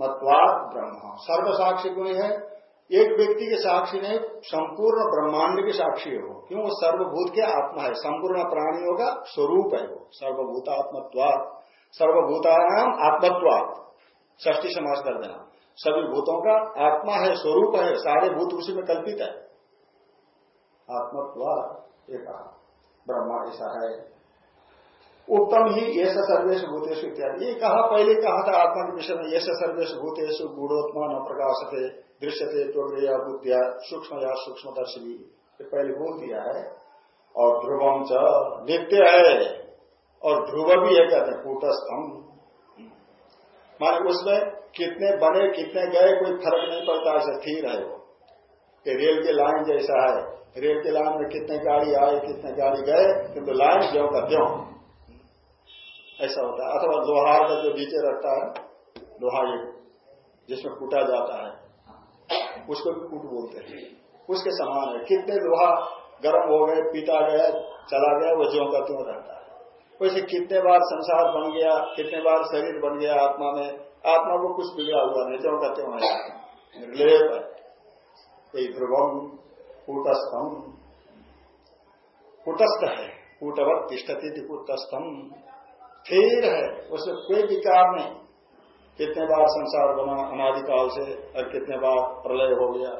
मतवाद ब्रह्म। सर्व साक्षी गुण है एक व्यक्ति के साक्षी नहीं, संपूर्ण ब्रह्मांड के साक्षी हो। क्यों? वो सर्वभूत के आत्मा है। संपूर्ण प्राणियों का स्वरूप है वो। सर्वभूता आत्मत्वाद ष्टी समाज कर देना सभी भूतों का आत्मा है, स्वरूप है, सारे भूत उसी में कल्पित है। आत्मत्व एक ब्रह्मा ऐसा है। उत्तम ही ये सर्वेश भूतेश इत्यादि। ये कहा, पहले कहा था आत्मा के विषय में ये सर्वेश भूतेश गुणोत्मा न प्रकाशते, दृश्यते त्वग्रिया बुद्धिया सूक्ष्म या सूक्ष्म दर्शी ये पहले बोल दिया है। और ध्रुवम च नित्य है। और ध्रुव भी है कहते हैं, कूटस्थम। माने उसमें कितने बने, कितने गए, कोई फ़र्क नहीं पड़ता, ऐसे स्थिर है वो। रेल के लाइन जैसा है। रेल के लाइन में कितने गाड़ी आए, कितने गाड़ी गए, किंतु लाइन ज्यो का त्यों ऐसा होता है। अथवा लोहार का जो नीचे रखता है लोहा जिसमें कूटा जाता है, उसको भी कूट बोलते हैं। उसके समान है। कितने लोहा गर्म हो गए, पीटा गया, चला गया, वो ज्यो का त्यों रहता है। वैसे कितने बार संसार बन गया, कितने बार शरीर बन गया आत्मा में, आत्मा को कुछ बिगड़ा हुआ नहीं, ज्यो का त्यों है। निर्लेप है। ध्रुवम, कूटस्थम। कूटस्थ है। कूटवत तिष्ठती स्थिर है उसमें कोई विकार नहीं। कितने बार संसार बना, अनादिकाल से और कितने बार प्रलय हो गया,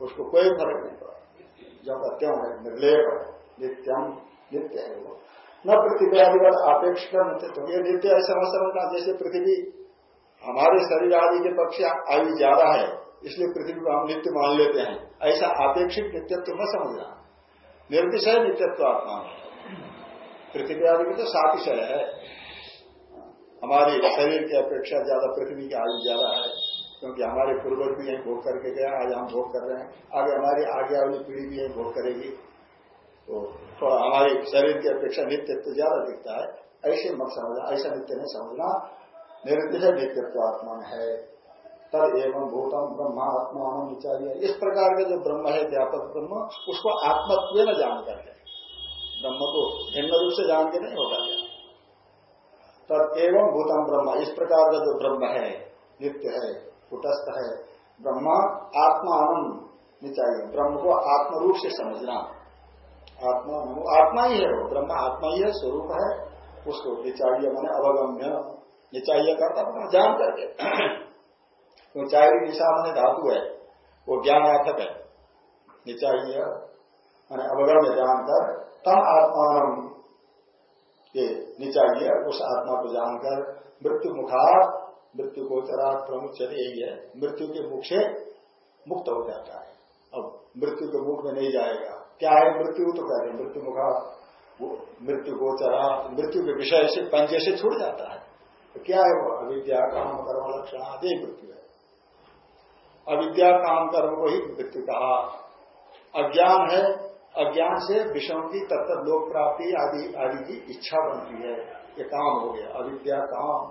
उसको कोई फ़र्क नहीं पड़ा। जब अत्यम है, निर्लेप नित्यम, नित्य है वो। न पृथ्वी आदिवत आपेक्ष का नित्य तो ये नित्य ऐसा समझना, जैसे पृथ्वी हमारे शरीर आदि के पक्ष आयु ज़्यादा है, इसलिए पृथ्वी को हम नित्य मान लेते हैं। ऐसा अपेक्षित नित्यत्व न समझना। निर्दिशय नित्यत्व आत्मा पृथ्वी आदि की तो सातिशय है। हमारे शरीर की अपेक्षा ज़्यादा पृथ्वी की आयु ज़्यादा है, क्योंकि हमारे पूर्वज भी यही भोग करके गया आज हम भोग कर रहे हैं। आगे हमारी आगे वाली पीढ़ी भी यही भोग करेगी। तो थोड़ा हमारे शरीर की अपेक्षा नित्यत्व ज़्यादा दिखता है। ऐसे मत समझना, ऐसा नित्य नहीं समझना। निर्दिशय नित्यत्व आत्मा है। तद एवं भूतम ब्रह्मा आत्मा चाहिए इस प्रकार का जो ब्रह्म है, व्यापक ब्रह्म, उसको आत्मत्व न जान करके ब्रह्म को भिन्न रूप से जान के नहीं होगा क्या? तब एवं भूतम ब्रह्म। इस प्रकार का जो ब्रह्म है, नित्य है कुटस्थ है, ब्रह्म आत्मान चाहिए। ब्रह्म को आत्म रूप से समझना। आत्मा आत्मा ही है वो। ब्रह्म आत्मा ही है, स्वरूप है, उसको निचाइए मैंने अवगम्य। निचाइए करता अपना जान करके। ऊंचाई दिशा मैंने धातु है, वो ज्ञानार्थक है। निचाइए मैंने अवगम्य जानकर तम आत्मान के गया। उस आत्मा को जानकर मृत्यु मुखार मृत्यु को चरा प्रमुख यही है, मृत्यु के मुख से मुक्त हो जाता है। अब मृत्यु के मुख में नहीं जाएगा। क्या है मृत्यु? तो कहते हैं मृत्यु मुखा मृत्यु गोचरा मृत्यु के विषय से पंजे से छूट जाता है। तो क्या है वो? अविद्या, काम, कर्म, लक्षण आदि मृत्यु है। अविद्या, काम, कर्म को ही मृत्यु कहा। अज्ञान है अज्ञान से विषयों की तत्त लोक प्राप्ति आदि आदि की इच्छा बनती है। ये काम हो गया। अविद्या काम।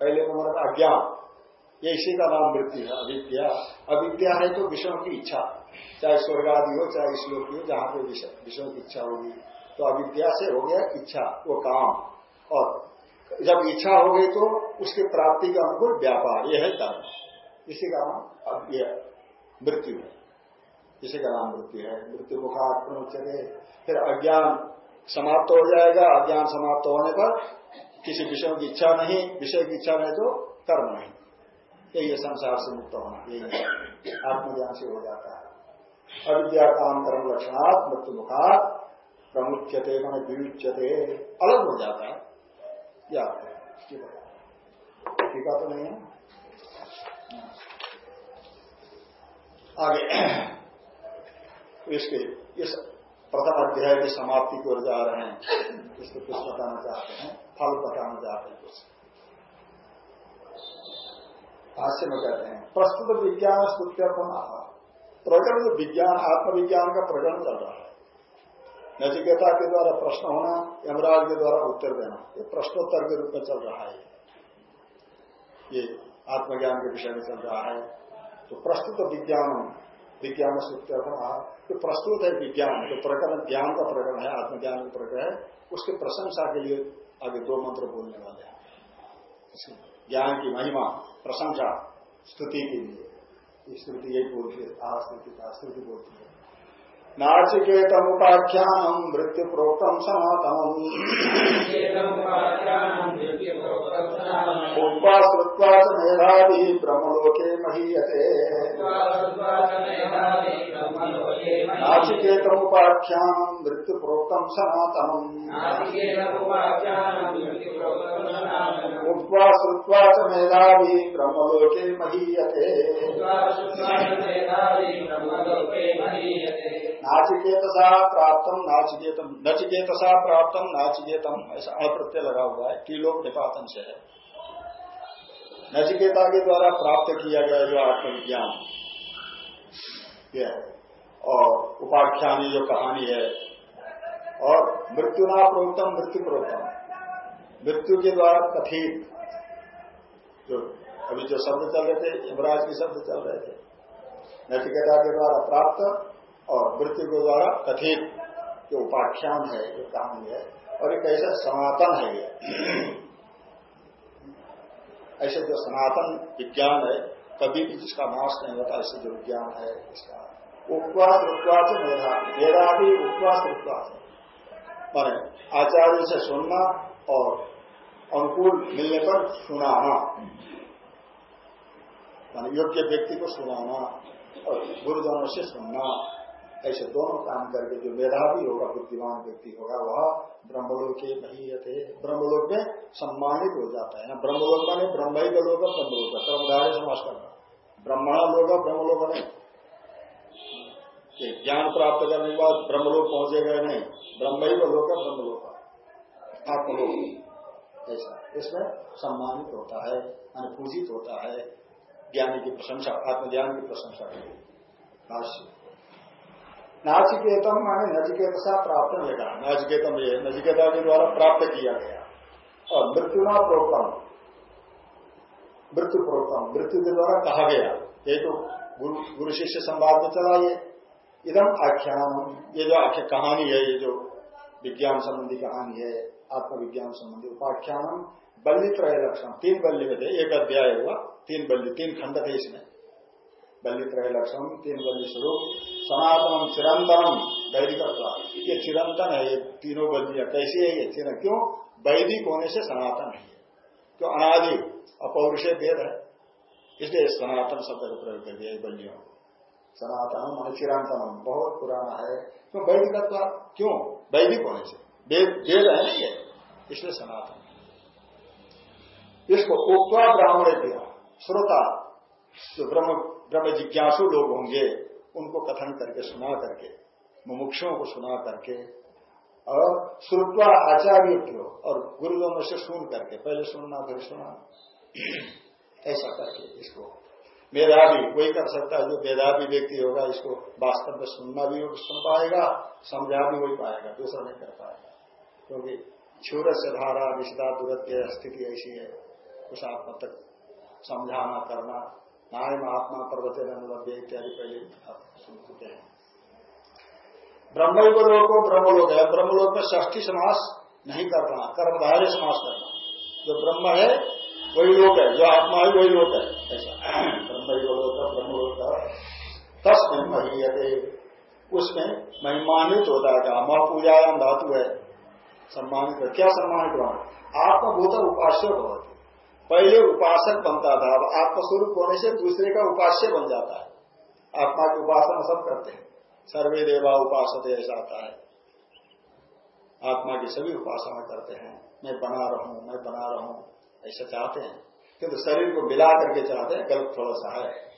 पहले नंबर मतलब अज्ञान। ये इसी का नाम मृत्यु है, अविद्या। अविद्या है तो विषयों की इच्छा। चाहे स्वर्ग आदि हो, चाहे श्लोक हो, जहाँ पे विषयों की इच्छा होगी। तो अविद्या से हो गया इच्छा, वो काम। और जब इच्छा हो गई तो उसके प्राप्ति का अनुकूल व्यापार। यह है कर्म। इसी का नाम मृत्यु है। इसी का नाम मृत्यु है। मृत्यु मुखात्म चले फिर अज्ञान समाप्त हो जाएगा। अज्ञान समाप्त होने पर किसी विषय की इच्छा नहीं, विषय की इच्छा नहीं तो कर्म नहीं। यही है संसार से मुक्त होना। यही आत्मज्ञान से हो जाता है। अविद्या काम कर्म लक्षणात् मृत्यु मुखात प्रमुख्यते मान विमुच्यते अलग हो जाता है। क्या ठीक है। तो नहीं है। आगे। इसके, इस प्रथम अध्याय की समाप्ति की ओर जा रहे हैं। इसको कुछ बताना चाहते हैं, फल बताना चाहते हैं कुछ। भाष्य में कहते हैं, प्रस्तुत विज्ञान स्तुत्यर्थम प्रकरण विज्ञान, आत्मविज्ञान का प्रकरण चल रहा है। नचिकेता के द्वारा प्रश्न होना, यमराज के द्वारा उत्तर देना, ये प्रश्नोत्तर के रूप में चल रहा है। ये आत्मज्ञान के विषय में चल रहा है। तो प्रस्तुत विज्ञान विज्ञान सूत्र तो प्रस्तुत है विज्ञान, जो प्रकरण, ज्ञान का प्रकरण है, आत्मज्ञान का प्रकरण है, उसके प्रशंसा के लिए आगे दो मंत्र बोलने वाले हैं। ज्ञान की महिमा, प्रशंसा, स्तुति के लिए। स्तुति यही बोलती है, आ स्तुति का स्तुति बोलती है। नाचिकेतमुपाख्यानम मृत्यु प्रोक्तम सनातनम उपवासृत्वा च मेधावी ब्रह्मलोके महीयते। नाचिकेतमुपाख्यानम मृत्यु प्रोक्तम सनातनम उपवासृत्वा च मेधावी ब्रह्मलोके महीयते। नाचिकेतसा प्राप्त नाचिकेतम, नचिकेतसा प्राप्त नाचिकेतम, ऐसा अप्रत्यय लगा हुआ है टीलोक निपातन से है। नचिकेता के द्वारा प्राप्त किया गया जो आत्मविज्ञान और उपाख्यानी जो कहानी है, और मृत्यु ना प्रोक्तम, मृत्यु प्रोक्तम। मृत्यु के द्वारा कथित जो, अभी जो शब्द चल रहे थे, यमराज के शब्द चल रहे थे, नचिकेता के द्वारा प्राप्त और वृत्ति के द्वारा कथित जो उपाख्यान है, जो कहानी है, और एक ऐसा सनातन है ये। ऐसे जो सनातन विज्ञान है, कभी भी जिसका नाश नहीं होता, ऐसे जो विज्ञान है, इसका उपवास उपवास मेधा मेरा भी उपवास उपवास। माने आचार्य से सुनना और अनुकूल मिलने पर सुनाना। मान योग्य व्यक्ति को सुनाना और गुरुजनों से सुनना। ऐसे दोनों काम करके जो मेधावी होगा, बुद्धिमान व्यक्ति होगा, वह ब्रह्मलोक के नहीं थे ब्रह्मलोक में सम्मानित हो जाता है ना? ब्रह्मलोक में ब्रह्म ही लोग, ब्रह्मलोक। कर्मधारे समाज करना। ब्रह्मणा लोग, ब्रह्मलोक में ज्ञान प्राप्त करने के बाद ब्रह्मलोक पहुँचे गए नहीं। ब्रह्म ही लोग, ब्रह्मलोक। आत्मलोक। ऐसा। इसमें सम्मानित होता है पूजित होता है। ज्ञानी की प्रशंसा, आत्मज्ञान की प्रशंसा भाष्य। नाचिकेतम माने नचिकेत सा प्राप्त लेगा नाचिकेतम ये नचिकेता के द्वारा प्राप्त किया गया। और मृत्युना प्रोक्तम। मृत्यु प्रोक्तम। मृत्यु के द्वारा कहा गया। ये तो गुरु, शिष्य संवाद में चला ये। इदम आख्यान ये जो आख्या कहानी है ये जो विज्ञान संबंधी कहानी है आत्मविज्ञान संबंधी उपाख्यान बल्ली त्रय लक्षण तीन बल्ली में थे। एक अध्याय हुआ तीन बल्ली तीन खंड थे इसमें। बल्ली त्रय लक्षण तीन बल्ली स्वरूप सनातन चिरंतनम वैदिक ये चिरंतन है, ये तीनों बल्लियाँ, कैसी है ये चिर क्यों? वैदिक होने से सनातन है क्यों? अनादि, अपौरुषे भेद है। इसलिए सनातन शब्द का प्रयोग कर दिया बल्लियों। सनातन मान चिरंतनम, बहुत पुराना है। क्यों? वैदिक क्यों? वैदिक होने से। वेद वेद है नहीं है इसलिए सनातन इसको उक्वा ब्राह्मण दिया। श्रोता जो ब्रह्म ब्रह्म जिज्ञासु लोग होंगे, उनको कथन करके सुना करके मुमुक्षों को सुना करके, और श्रुत्वा आचार्य क्यों और गुरुजनों से सुन करके, पहले सुनना, फिर सुना ऐसा करके इसको मेधावी कोई कर सकता है, जो मेधावी व्यक्ति होगा, इसको वास्तव में सुनना भी सुन पाएगा, समझा भी वही पाएगा, दूसरा नहीं कर पाएगा। क्योंकि छूर से धारा विषदा दूरत्व स्थिति ऐसी है, उस आत्मा तक समझाना, करना नारायण आत्मा पर्वत अनुलभ्य इत्यादि पहले आप सुन चुके हैं। ब्रह्मलोक को ब्रह्मलोक है। ब्रह्मलोक में ष्ठी समास नहीं करना, कर्मधार्य समास करना। जो ब्रह्म है, वही लोक है। जो आत्मा है, वही लोक है। ऐसा। ब्रह्मलोक ब्रह्मलोक तस्में महीयते। उसमें महिमानित होता है माँ पूजायाम धातु है। सम्मानित क्या सम्मानित हुआ आत्मभूत उपास्य बहुत पहले उपासक बनता था, अब आत्मस्वरूप होने से दूसरे का उपास्य बन जाता है। आत्मा की उपासना सब करते हैं। सर्वे देवा उपासक ऐसा आता है। आत्मा की सभी उपासना करते हैं। मैं बना रहा हूँ, मैं बना रहा हूँ, ऐसा चाहते हैं। किंतु शरीर को मिला करके चाहते हैं, गलत थोड़ा सा है।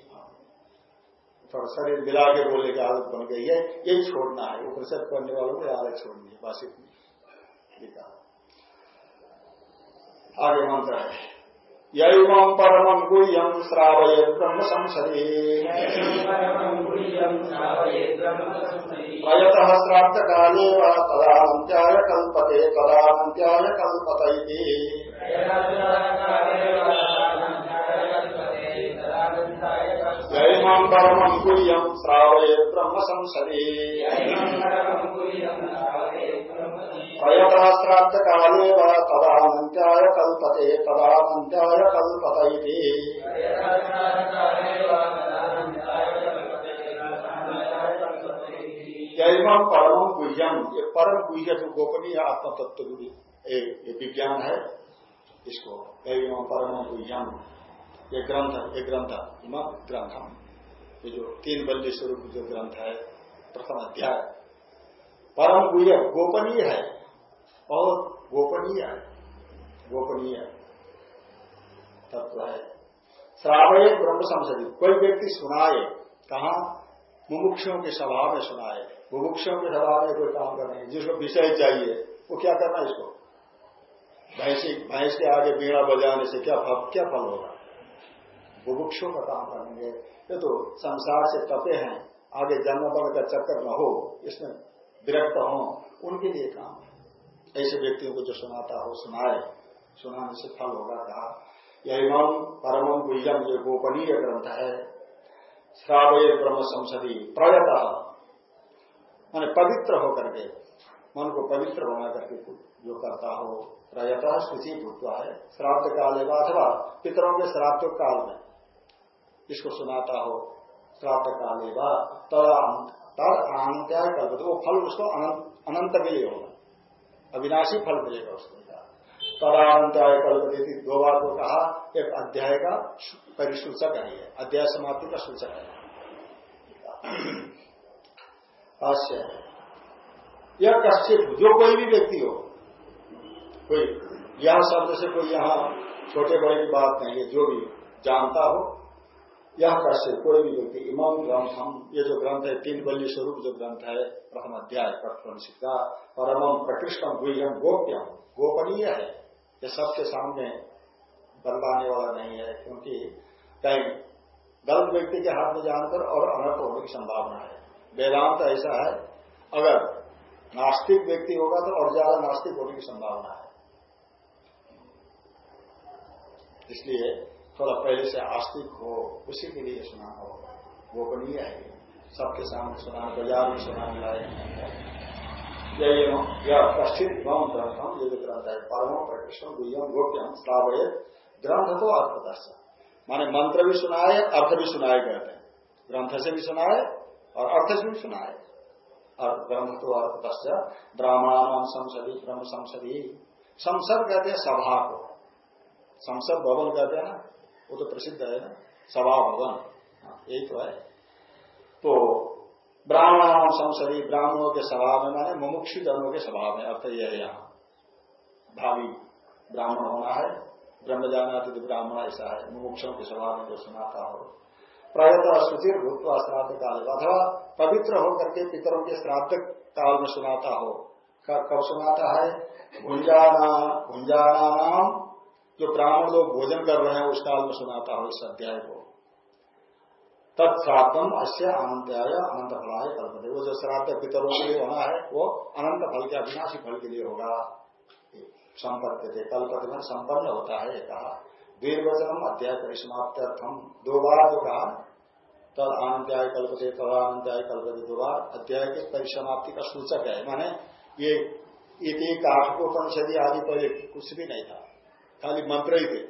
थोड़ा शरीर मिला के बोलने की आदत बन गई है, यही छोड़ना है। उपनिषद करने वालों को आदत छोड़नी है बासिक आगे मंत्र है। यम परम गुह्यम श्रावय ब्रह्म संसदे प्रयत श्राद्ध काले तदान्त्याय कल्पते तदान्त्याय कल्पत। यम परम गुह्यम श्रावय ब्रह्म संसदे श्राद्ध काले व तदानन्त्याय कल्पते तदानन्त्याय कल्पत। जैवम परम गुह्यम ये परम गुह्य जो गोपनीय आत्म तत्व ये विज्ञान है, इसको एवं परम गुह्यम ये ग्रंथ ये ग्रंथ, इम ग्रंथम ये जो तीन बल्ली स्वरूप जो ग्रंथ है, प्रथम अध्याय। परम गुह्य गोपनीय है। बहुत गोपनीय गोपनीय तत्व है। श्रावय ब्रह्म संसदी। कोई व्यक्ति सुनाए, कहा मुमुक्षों के सभा में सुनाए। मुमुक्षों के सभा में कोई काम करना है जिसको विषय चाहिए, वो क्या करना है इसको? भैंसी भैंस के आगे बीड़ा बजाने से क्या फल क्या फल होगा? बुभुक्षों का काम करेंगे। ये तो संसार से तपे हैं। आगे जन्म पद का चक्कर न हो। इसमें विरक्त हो। उनके लिए काम ऐसे व्यक्तियों को जो सुनाता हो, सुनाए, सुनाने से फल होगा कहा। यह परम गुजम ये गोपनीय ग्रंथ है। श्रावय ब्रह्म संसदी, प्रयत। मान पवित्र होकर के, मन को पवित्र बना करके जो करता हो, प्रयत शुचि भूतवा है। श्राद्ध काल है, अथवा पितरों के श्राद्ध काल में इसको सुनाता हो, श्राद्ध काल तद अनंत्याय कल्पत वो फल उसको अनंत के लिए होगा। अविनाशी फल मिलेगा उसको तदानंत्याय कल्पति दो बार को कहा, एक अध्याय का परिसूचक है अध्याय समाप्ति का सूचक है। यह कश्चित जो कोई भी व्यक्ति हो, कोई यह शब्द से कोई यहाँ छोटे बड़े की बात नहीं है, जो भी जानता हो यह कैसे कोई भी व्यक्ति, इमाम ग्रंथ, हम, ये जो ग्रंथ है तीन बल्ली स्वरूप जो ग्रंथ है, प्रथम अध्याय प्रथम का परमम प्रकृष्टम गुह्यम गोप्यम गोपनीय है। ये सबके सामने बदलाने वाला नहीं है, क्योंकि कहीं गलत व्यक्ति के हाथ में जानकर और अनर्थ होने की संभावना है। वेदांत ऐसा है, अगर नास्तिक व्यक्ति होगा तो और ज़्यादा नास्तिक होने की संभावना है। इसलिए थोड़ा पहले से आस्तिक हो, उसी के लिए सुना सुनाना होगा गोपनीय है। सबके सामने सुना बाज़ार में सुनाने लायक नहीं है। कष्टित इवम ग्रंथम ये जो ग्रंथ है परम प्रकृष्ण दुयम गोप्यम श्रावय, ग्रंथ तो अर्थ माने मंत्र भी सुनाए, अर्थ भी सुनाए कहते हैं। ग्रंथ से भी सुनाए और अर्थ से भी सुनाए। और ग्रंथ तो अर्थ ब्राह्मणान संसदी, ब्रह्म संसदी। संसद कहते हैं सभा को। संसद भवन कहते हैं ना? वो तो प्रसिद्ध है ना? सभा भवन। हाँ, यही तो है। तो ब्राह्मण संसदी ब्राह्मणों के सभा में माने मुमुक्षी जनों के सभा में अर्थ यह है यहाँ। भावी ब्राह्मण होना है ब्रह्म जाना तो ब्राह्मण ऐसा है मुमुक्षों के सभा में जो सुनाता हो। प्रयत सुचिर भूतवा श्राद्ध काल अथवा पवित्र होकर के पितरों के श्राद्ध काल में सुनाता हो। कब सुनाता है? भुंजाना भुंजाना नाम जो ब्राह्मण लोग भोजन कर रहे हैं, उस काल में सुनाता हो इस अध्याय को। तत्श्राद्धम अश्य आया अनंत फलाय कल्पते। वो जो श्राद्ध पितरों के लिए होना है, वो अनंत फल के, अविनाशी फल के लिए होगा। संपर्क थे कल्पते में संपन्न होता है कहा। वीरवचनम अध्याय परिसमाप्त्यर्थम। दो बार जो कहा, तद आनंत्याय कल्पते, तद आनंत्याय कल्पते, दो बार। अध्याय के परिसमाप्ति का सूचक है। माने ये इति काठकोपनिषदि आदि पहले कुछ भी नहीं था। खाली मंत्र ही थे।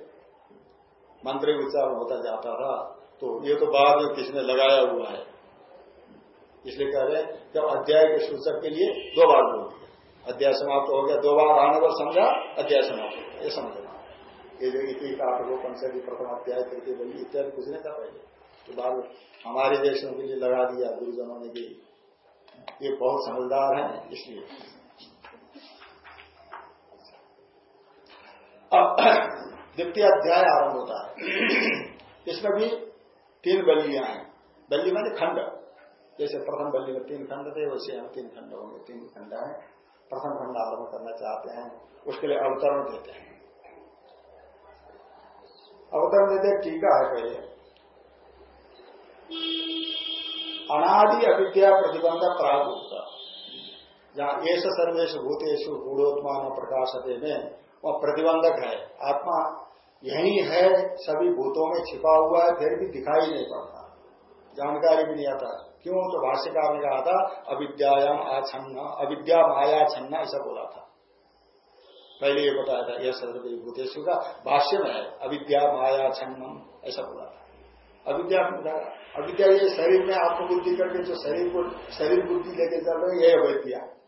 मंत्र ही उच्चारण होता जाता था। तो ये तो बाद में किसने लगाया हुआ है। इसलिए कह रहे जब अध्याय के सूचक के लिए दो बार बोल दिया। अध्याय समाप्त हो गया, दो बार आने पर समझा, अध्याय समाप्त हो गया। ये समझना ये जो इति काटको पंचदी प्रथम अध्याय तृतीय बोली, इत्यादि कुछ नहीं था पहले तो बाद हमारे देशों के लिए लगा दिया, गुरुजनों ने भी। ये बहुत समझदार है, इसलिए। अब द्वितीय अध्याय आरंभ होता है। इसमें भी तीन बल्लियाँ हैं। बल्ली माने खंड। जैसे प्रथम बल्ली में तीन खंड थे, वैसे यहाँ तीन खंड होंगे। तीन खंड है। प्रथम खंड आरंभ करना चाहते हैं। उसके लिए अवतरण देते हैं। अवतरण देते टीका है पहले अनादि अविद्या प्रतिबंध प्रागुप्त। जहाँ ऐसा सर्वेश भूतेश गूढ़ोत्मान प्रकाशते में वह प्रतिबंधक है। आत्मा यही है, सभी भूतों में छिपा हुआ है, फिर भी दिखाई नहीं पड़ता। जानकारी भी नहीं आता। क्यों? तो भाष्यकार ने कहा था अविद्यायाम आछन्न अविद्या माया छन्ना, ऐसा बोला था। पहले ये बताया था, यह सर्वदेव भूतेश का भाष्य में है, अविद्या माया छन्नम, ऐसा बोला था। अविद्या अविद्या ये शरीर में आत्मबुद्धि करके, जो शरीर को, शरीर बुद्धि लेके चल रहे यह अविद्या।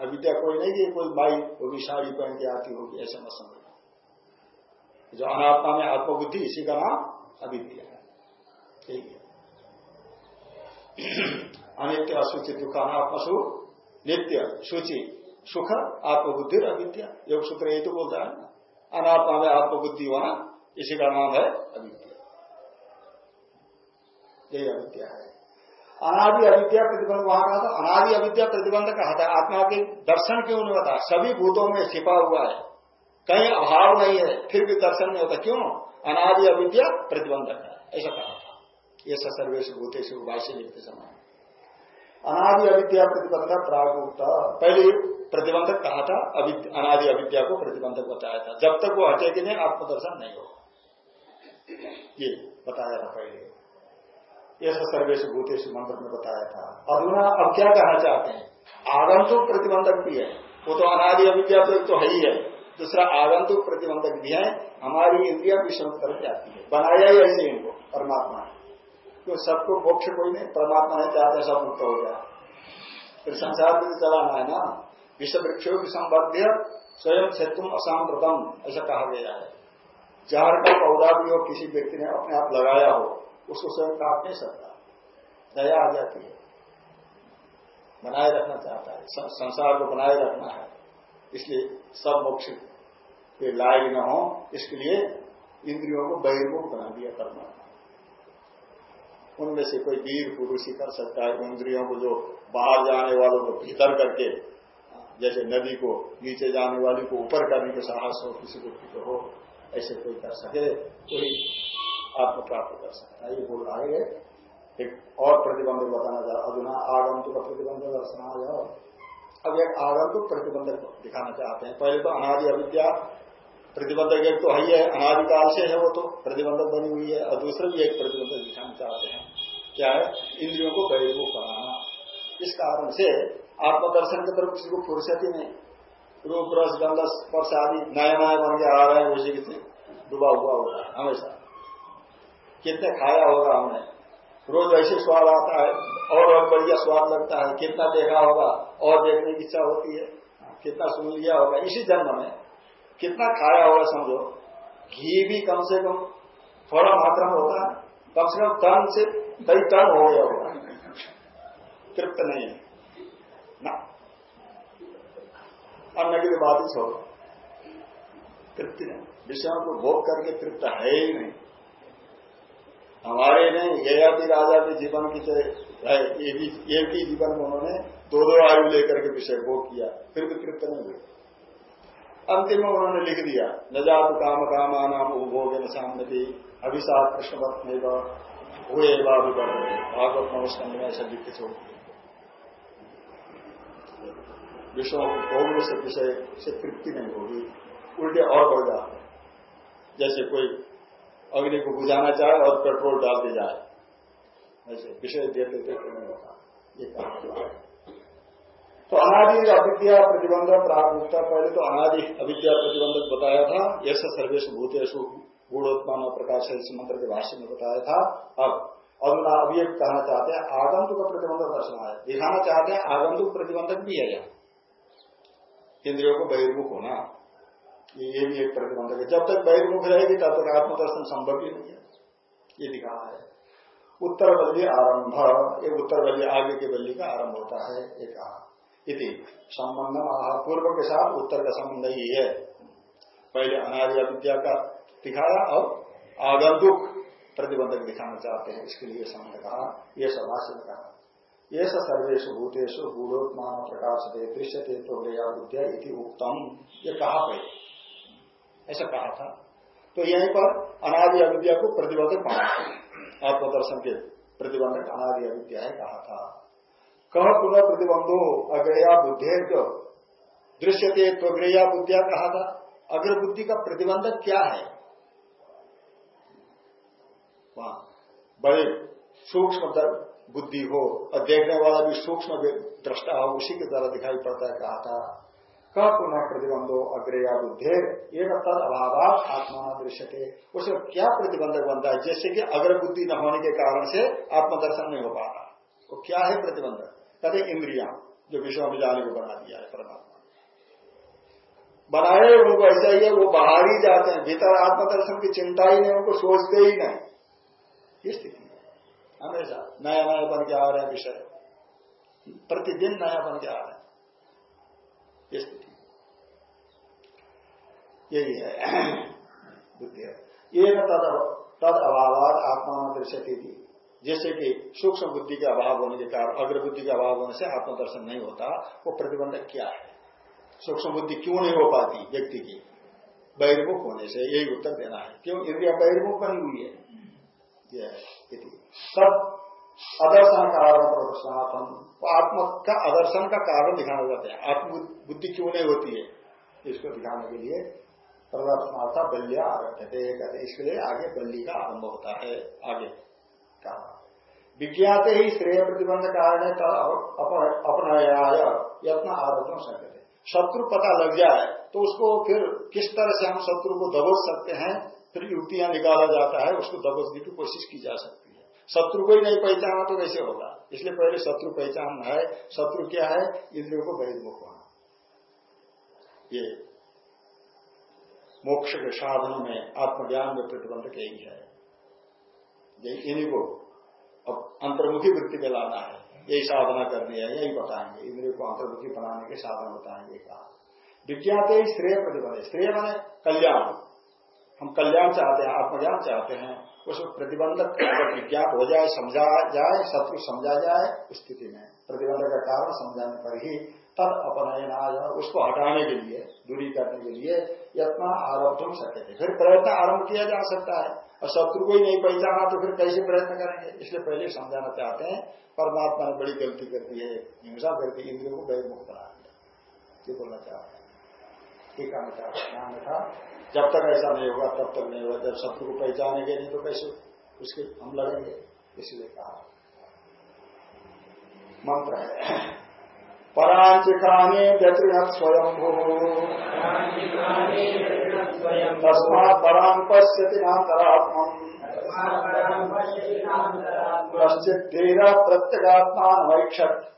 अविद्या कोई नहीं कि कोई माई भी साड़ी पहन के आती होगी, ऐसा मत समझ। जो अनात्मा में आत्मबुद्धि, इसी का नाम अविद्या है। ठीक है। अनित्य असूचि दुख अनात्मसु नित्य सूची सुख आत्मबुद्धि अविद्या। योग सूत्र यही तो बोलता है ना। अनात्मा में आत्मबुद्धि होना, इसी का नाम है अविद्या। यही अविद्या है। अनादि अविद्या प्रतिबंध, वहाँ कहा था, अनादि अविद्या प्रतिबंध कहा था। आत्मा के दर्शन क्यों नहीं होता? सभी भूतों में छिपा हुआ है। कहीं अभाव नहीं है, फिर भी दर्शन नहीं होता। क्यों? अनादि अविद्या प्रतिबंधक है। ऐसा कहा था। ये सर्वेश भूतेश भाष्य लिखते समय अनादि अविद्या प्रतिबंधक प्रागुक्त। पहले प्रतिबंधक कहा था अनादि अविद्या को प्रतिबंधक बताया था। जब तक वो हटेगी नहीं, आत्मदर्शन नहीं होगा। ये बताया था पहले। ये सर्वेश भूतेश मंत्र में बताया था। अधुना अब क्या कहना चाहते हैं? आगंतुक प्रतिबंधक भी है। वो तो अनादि अविद्या तो है ही है। दूसरा, आगंतुक प्रतिबंधक भी है। हमारी इंद्रिया विषम तरफ़ जाती है। बनाया ही ऐसे इनको, परमात्मा तो सबको मोक्ष कोई नहीं, परमात्मा नहीं चाहते सब मुक्त हो गया फिर संसार में चलाना है ना? विश्व वृक्षों की संबद्ध स्वयं क्षेत्र असाम्प्रतम ऐसा कहा गया है। जहर का पौधा भी हो, किसी व्यक्ति ने अपने आप लगाया हो उसको स्वयं काट नहीं सकता। दया आ जाती है। बनाए रखना चाहता है। संसार को बनाए रखना है। इसलिए सब मोक्ष के लायक न हो, इसके लिए इंद्रियों को बहिर्मुख बना दिया करना। उनमें से कोई वीर पुरुष ही कर सकता है। इंद्रियों को जो बाहर जाने वालों को भीतर करके, जैसे नदी को नीचे जाने वाली को ऊपर करने के साहस हो, किसी को हो, ऐसे कोई कर सके। कोई आत्म प्राप्त कर सकता है ये बोल रहा है एक और प्रतिबंध बताना चाह अधुना आगंतु का प्रतिबंध दर्शना अब एक आगंतुक प्रतिबंधक दिखाना चाहते हैं। पहले तो अनादि अविद्या प्रतिबंधक एक तो है ही है, अनादिकाल से है वो तो प्रतिबंधक बनी हुई है। और दूसरा भी एक प्रतिबंधक दिखाना चाहते हैं। क्या है? इंद्रियों को बहिर्मुख बनाना। इस कारण से आत्मदर्शन की तरफ़ किसी को फुर्सत ही नहीं। रूप रस, गंध, स्पर्श आदि नया नया बन के आ रहे हैं, उसी की डूबा हुआ हो रहा है, हमेशा। कितने खाया होगा हमने रोज ऐसे स्वाद आता है, और और बढ़िया स्वाद लगता है, कितना देखा होगा, और देखने की इच्छा होती है, कितना सुन लिया होगा, इसी जन्म में कितना खाया होगा समझो, घी भी कम से कम थोड़ा मात्रा में होता है, कम से कम टन से कई टन हो गया होगा। तृप्त नहीं है। ना। अन्न की तो बात ही छोड़ो। तृप्ति नहीं। विषयों को भोग करके तृप्त है ही नहीं। हमारे नहीं ययाति राजा के जीवन की है एक ही जीवन में उन्होंने दो दो आयु लेकर के विषय भोग किया, फिर भी तृप्त नहीं हुए। अंतिम में उन्होंने लिख दिया न जातु काम कामा नाम उपभोग सामने भी अभिशाप कृष्णवत में हुए बाबू कर भागवत नमस्कार में ऐसा लिख छोड़ विषयों को भोगने से विषय से तृप्ति नहीं होगी, उल्टे और बढ़ जाते जैसे कोई अग्नि को बुझाना चाहे और पेट्रोल डाल डालते जाए। ऐसे विषय देते देते नहीं होता ये तो अनादि अविद्या प्रतिबंध प्राप्त पहले तो अनादि अविद्या प्रतिबंधक बताया था। यश सर्वेश भूतेश गुणोत्मान प्रकाश इस मंत्र के भाष्य में बताया था। अब अब अब ये कहना चाहते हैं, आगंतुक प्रतिबंधक दर्शन है दिखाना चाहते हैं, आगंतुक प्रतिबंधक भी है यहाँ। इंद्रियों को बहिर्मुख होना। ये भी एक प्रतिबंधक है। जब तक बहिर्मुख रहेगी, तब तक आत्मदर्शन संभव ही नहीं है। ये दिखाना है। उत्तर बल्ली आरंभ। एक उत्तर बल्ली आगे के बल्ली का आरंभ होता है एक इति संबंध पूर्व के साथ उत्तर का संबंध ही है। पहले अनादि विद्या का दिखाया और आगंतुक प्रतिबंधक दिखाना चाहते हैं, इसके लिए संबंध कहा। यह सभाषण कहा। ये सर्वेश भूतेश गूढ़ोत्मान प्रकाश दे दृश्य थे तो विद्या इति उत्तम ये कहा पहले। ऐसा कहा था। तो यहीं पर अनादि अविद्या को प्रतिबंधक माना आत्मदर्शन के प्रतिबंधक अनादि अविद्या है कहा था। कह पुनः प्रतिबंधो अग्रया बुद्धि दृश्यते त्वग्रया बुद्धिया कहा था। अग्र बुद्धि का प्रतिबंधक क्या है? बड़े सूक्ष्म बुद्धि हो। और देखने वाला भी सूक्ष्म दृष्टा हो, उसी के द्वारा दिखाई पड़ता है कहा था। कह पुनः प्रतिबंधो अग्रया बुद्धि एक तद अभाव आत्मा दृश्य थे उसे क्या प्रतिबंधक बनता है? जैसे कि अग्र बुद्धि न होने के कारण से आत्मदर्शन नहीं हो पाता। वो क्या है प्रतिबंधक? कहते इंद्रिया, जो विश्व में जाने को बना दिया है परमात्मा। बनाए उनको ऐसा ही है, वो बाहर ही जाते हैं। भीतर आत्मदर्शन की चिंता ही नहीं, उनको सोचते ही नहीं। ये स्थिति है। हमेशा नया नया बन के आ रहे हैं विषय। प्रतिदिन नया बन के आ रहे हैं। ये स्थिति। यही है। बुद्धि ये तद तद अभाव आत्मा दृश्य थी जैसे कि सूक्ष्म बुद्धि के अभाव होने के कारण अग्रबुद्धि के अभाव होने से आत्मदर्शन नहीं होता, वो प्रतिबंधक क्या है? सूक्ष्म बुद्धि क्यों नहीं हो पाती व्यक्ति की? बहिर्मुख होने से यही उत्तर देना है। क्यों? इंद्रिया बहिर्मुख बनी हुई है। सब अदर्शन कारण प्रदर्शनाथम तो आत्म का आदर्शन का कारण दिखाना चाहते हैं। आत्म बुद्धि क्यों नहीं होती है? इसको दिखाने के लिए प्रदर्शनाथा बल्लिया आरभ्य इसके लिए आगे बल्ली का आरंभ होता है, आगे कहा विज्ञाते ही श्रेय प्रतिबंध कारण अपनायाय, यत्न सकते शत्रु पता लग जाए तो उसको फिर किस तरह से हम शत्रु को दबोच सकते हैं, फिर युक्तियाँ निकाला जाता है, उसको दबोचने की कोशिश की जा सकती है। शत्रु को ही नहीं पहचाना तो कैसे होगा? इसलिए पहले शत्रु पहचान है, शत्रु क्या है? इंद्रियों को बहिर्मुख होना। ये मोक्ष के साधन में आत्मज्ञान में प्रतिबंध यही है इन्हीं को अब अंतर्मुखी वृत्ति में लाना है। यही साधना करनी है, यही बताएँगे। इंद्रियों को अंतर्मुखी बनाने के साधन बताएँगे। कहा विज्ञाते ही श्रेय प्रतिबंध श्रेय माने कल्याण। हम कल्याण चाहते हैं, आत्मज्ञान चाहते हैं उसमें प्रतिबंधक विज्ञात हो जाए, समझा जाए शत्रु समझा जाए स्थिति में, प्रतिबंधक का कारण समझाने पर ही तब अपनयन आ जाए उसको हटाने के लिए, दूरी करने के लिए यत्न आरब्ध हो सकते थे। फिर प्रयत्न आरंभ किया जा सकता है, और शत्रु को ही नहीं पहचाना तो फिर कैसे प्रयत्न करेंगे? इसलिए पहले समझाना चाहते हैं, परमात्मा ने बड़ी गलती करती है, हिंसा करती इंद्रियों को गैर मुक्त बना दिया। ये बोलना चाहते हैं। ठीक हैं जब तक ऐसा नहीं होगा तब तक नहीं होगा। जब शत्रु को पहचानेंगे नहीं तो कैसे उसके हम लड़ेंगे? इसलिए कहा। मंत्र है। परांचिकानी व्यतिरत स्वयं हो तस्मा परां पश्यति नातरात्म कश्चित प्रत्यगात्मा नैक्षत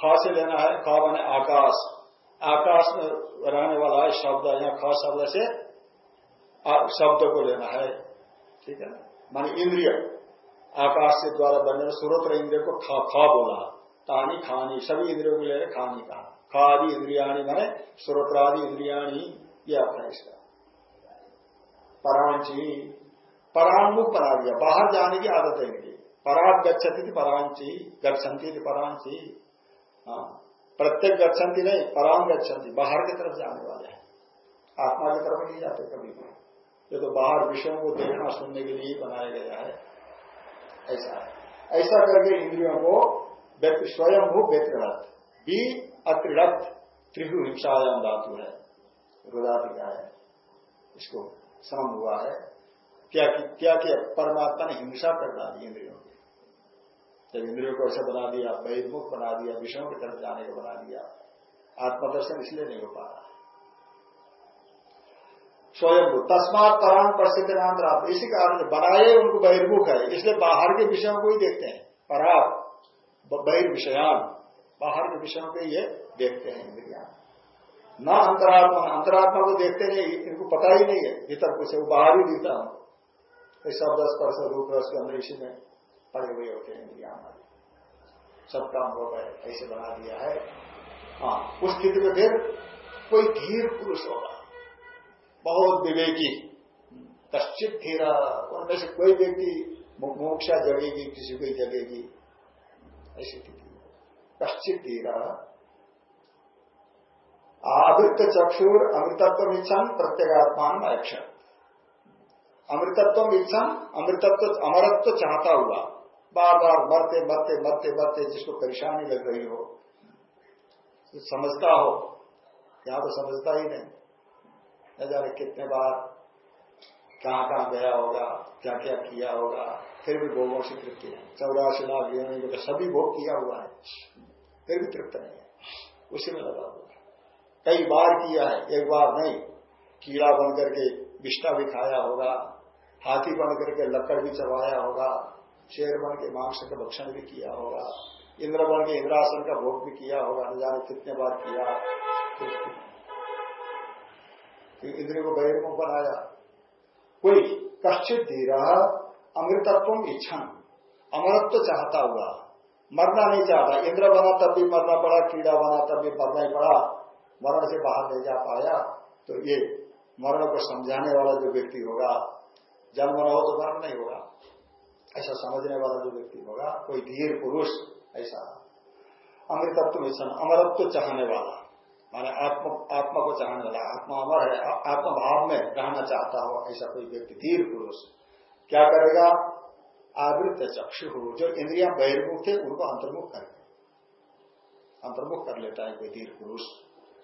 ख से लेना है, ख बने आकाश। आकाश में रहने वाला है शब्द, या ख शब्द से शब्द को लेना है। ठीक है? माने इंद्रिय। आकाश से द्वारा बनने सूरत इंद्रिय को खा खा बोला। तानी, खानी, सभी इंद्रियों को ले खानी कहा। खादि इंद्रियाणी माने श्रोत्रादि इंद्रियाणी, ये अर्थ है इसका। परांची। परांमुख बना दिया बाहर जाने की आदत है इनकी पराग गच्छती थी परांची, गच्छन्ती थी परांची। हाँ। प्रत्येक गच्छन्ति नहीं, पराम गच्छन्ति बाहर की तरफ़ जाने वाले हैं। आत्मा की तरफ़ नहीं जाते कभी भी। ये तो बाहर विषयों को देखना सुनने के लिए बनाया गया है। ऐसा है। ऐसा करके इंद्रियों को व्यक्ति स्वयं भू व्यक्तिगत बी अत्रिड़त त्रिभु हिंसायाम धातु है। रुदाधिका है। इसको श्रम हुआ है। क्या क्या क्या परमात्मा ने हिंसा कर डाली इंद्रियों जब इंद्रियों को ऐसा बना दिया बहिर्मुख बना दिया विषयों की तरफ़ जाने को बना दिया, आत्मदर्शन इसलिए नहीं हो पा रहा स्वयं तस्मात पराम परिस्थिति नाम इसी कारण बनाए उनको बहिर्मुख है, इसलिए बाहर के विषयों को ही देखते हैं। पराप बहिर्विषयान। बाहर के विषयों को ये देखते हैं इंद्रिया। न अंतरात्मा अंतरात्मा को देखते नहीं, इनको पता ही नहीं है, भीतर कुछ वो बाहर ही दिखता हूँ। शब्द, स्पर्श, रूप, रस के अंदर इसी में पड़े हुए होते हैं इंद्रिया हमारे। सब काम हो गए, ऐसे बना दिया है। हाँ उस स्थिति में फिर कोई धीर पुरुष होगा। बहुत विवेकी। कश्चित धीरा, उनमें से कोई व्यक्ति मोक्षा जगेगी, किसी को जगेगी। ऐसी स्थिति कश्चित धीरा। आवृत्त चक्षुर अमृतत्व इच्छा प्रत्येगात्मान अक्षर अमृतत्व इच्छा अमृतत्व, अमरत्व चाहता हुआ। बार बार मरते मरते मरते मरते जिसको परेशानी लग रही हो तो समझता हो, यहाँ तो समझता ही नहीं। न जाने कितने बार, कहाँ कहाँ गया होगा, क्या क्या किया होगा, फिर भी भोगों से तृप्ति है चौरासी लाख तो सभी भोग किया हुआ है, फिर भी तृप्त नहीं है। उसी में लगा हुआ कई बार किया है, एक बार नहीं। कीड़ा बन करके विष्टा भी खाया होगा, हाथी बन करके लकड़ भी चबाया होगा शेर बन के मांस का भक्षण भी किया होगा इंद्र बन के इंद्रासन का भोग भी किया होगा न जाने कितने बार किया? तो इंद्र को बहिर्मुख बनाया। कोई कश्चित धीरा अमृतत्व इच्छा अमरत्व चाहता हुआ, मरना नहीं चाहता। इंद्र बना तब भी मरना पड़ा, कीड़ा बना तब भी मरना ही पड़ा, मरण से बाहर नहीं जा पाया। तो ये मरण को समझाने वाला जो व्यक्ति होगा, जन्म न हो तो मरण नहीं होगा। ऐसा समझने वाला जो व्यक्ति होगा, कोई धीर पुरुष, ऐसा। अमृतत्व मिशन, अमरत्व चाहने वाला। माने आत्मा आत्मा को चाहने वाला। आत्मा अमर है आत्मा भाव में रहना चाहता हो, ऐसा कोई व्यक्ति धीर पुरुष। क्या करेगा? आवृत चक्षु हो जो इंद्रिया बहिर्मुख थे, उनको अंतर्मुख कर अंतर्मुख कर लेता है कोई धीर पुरुष,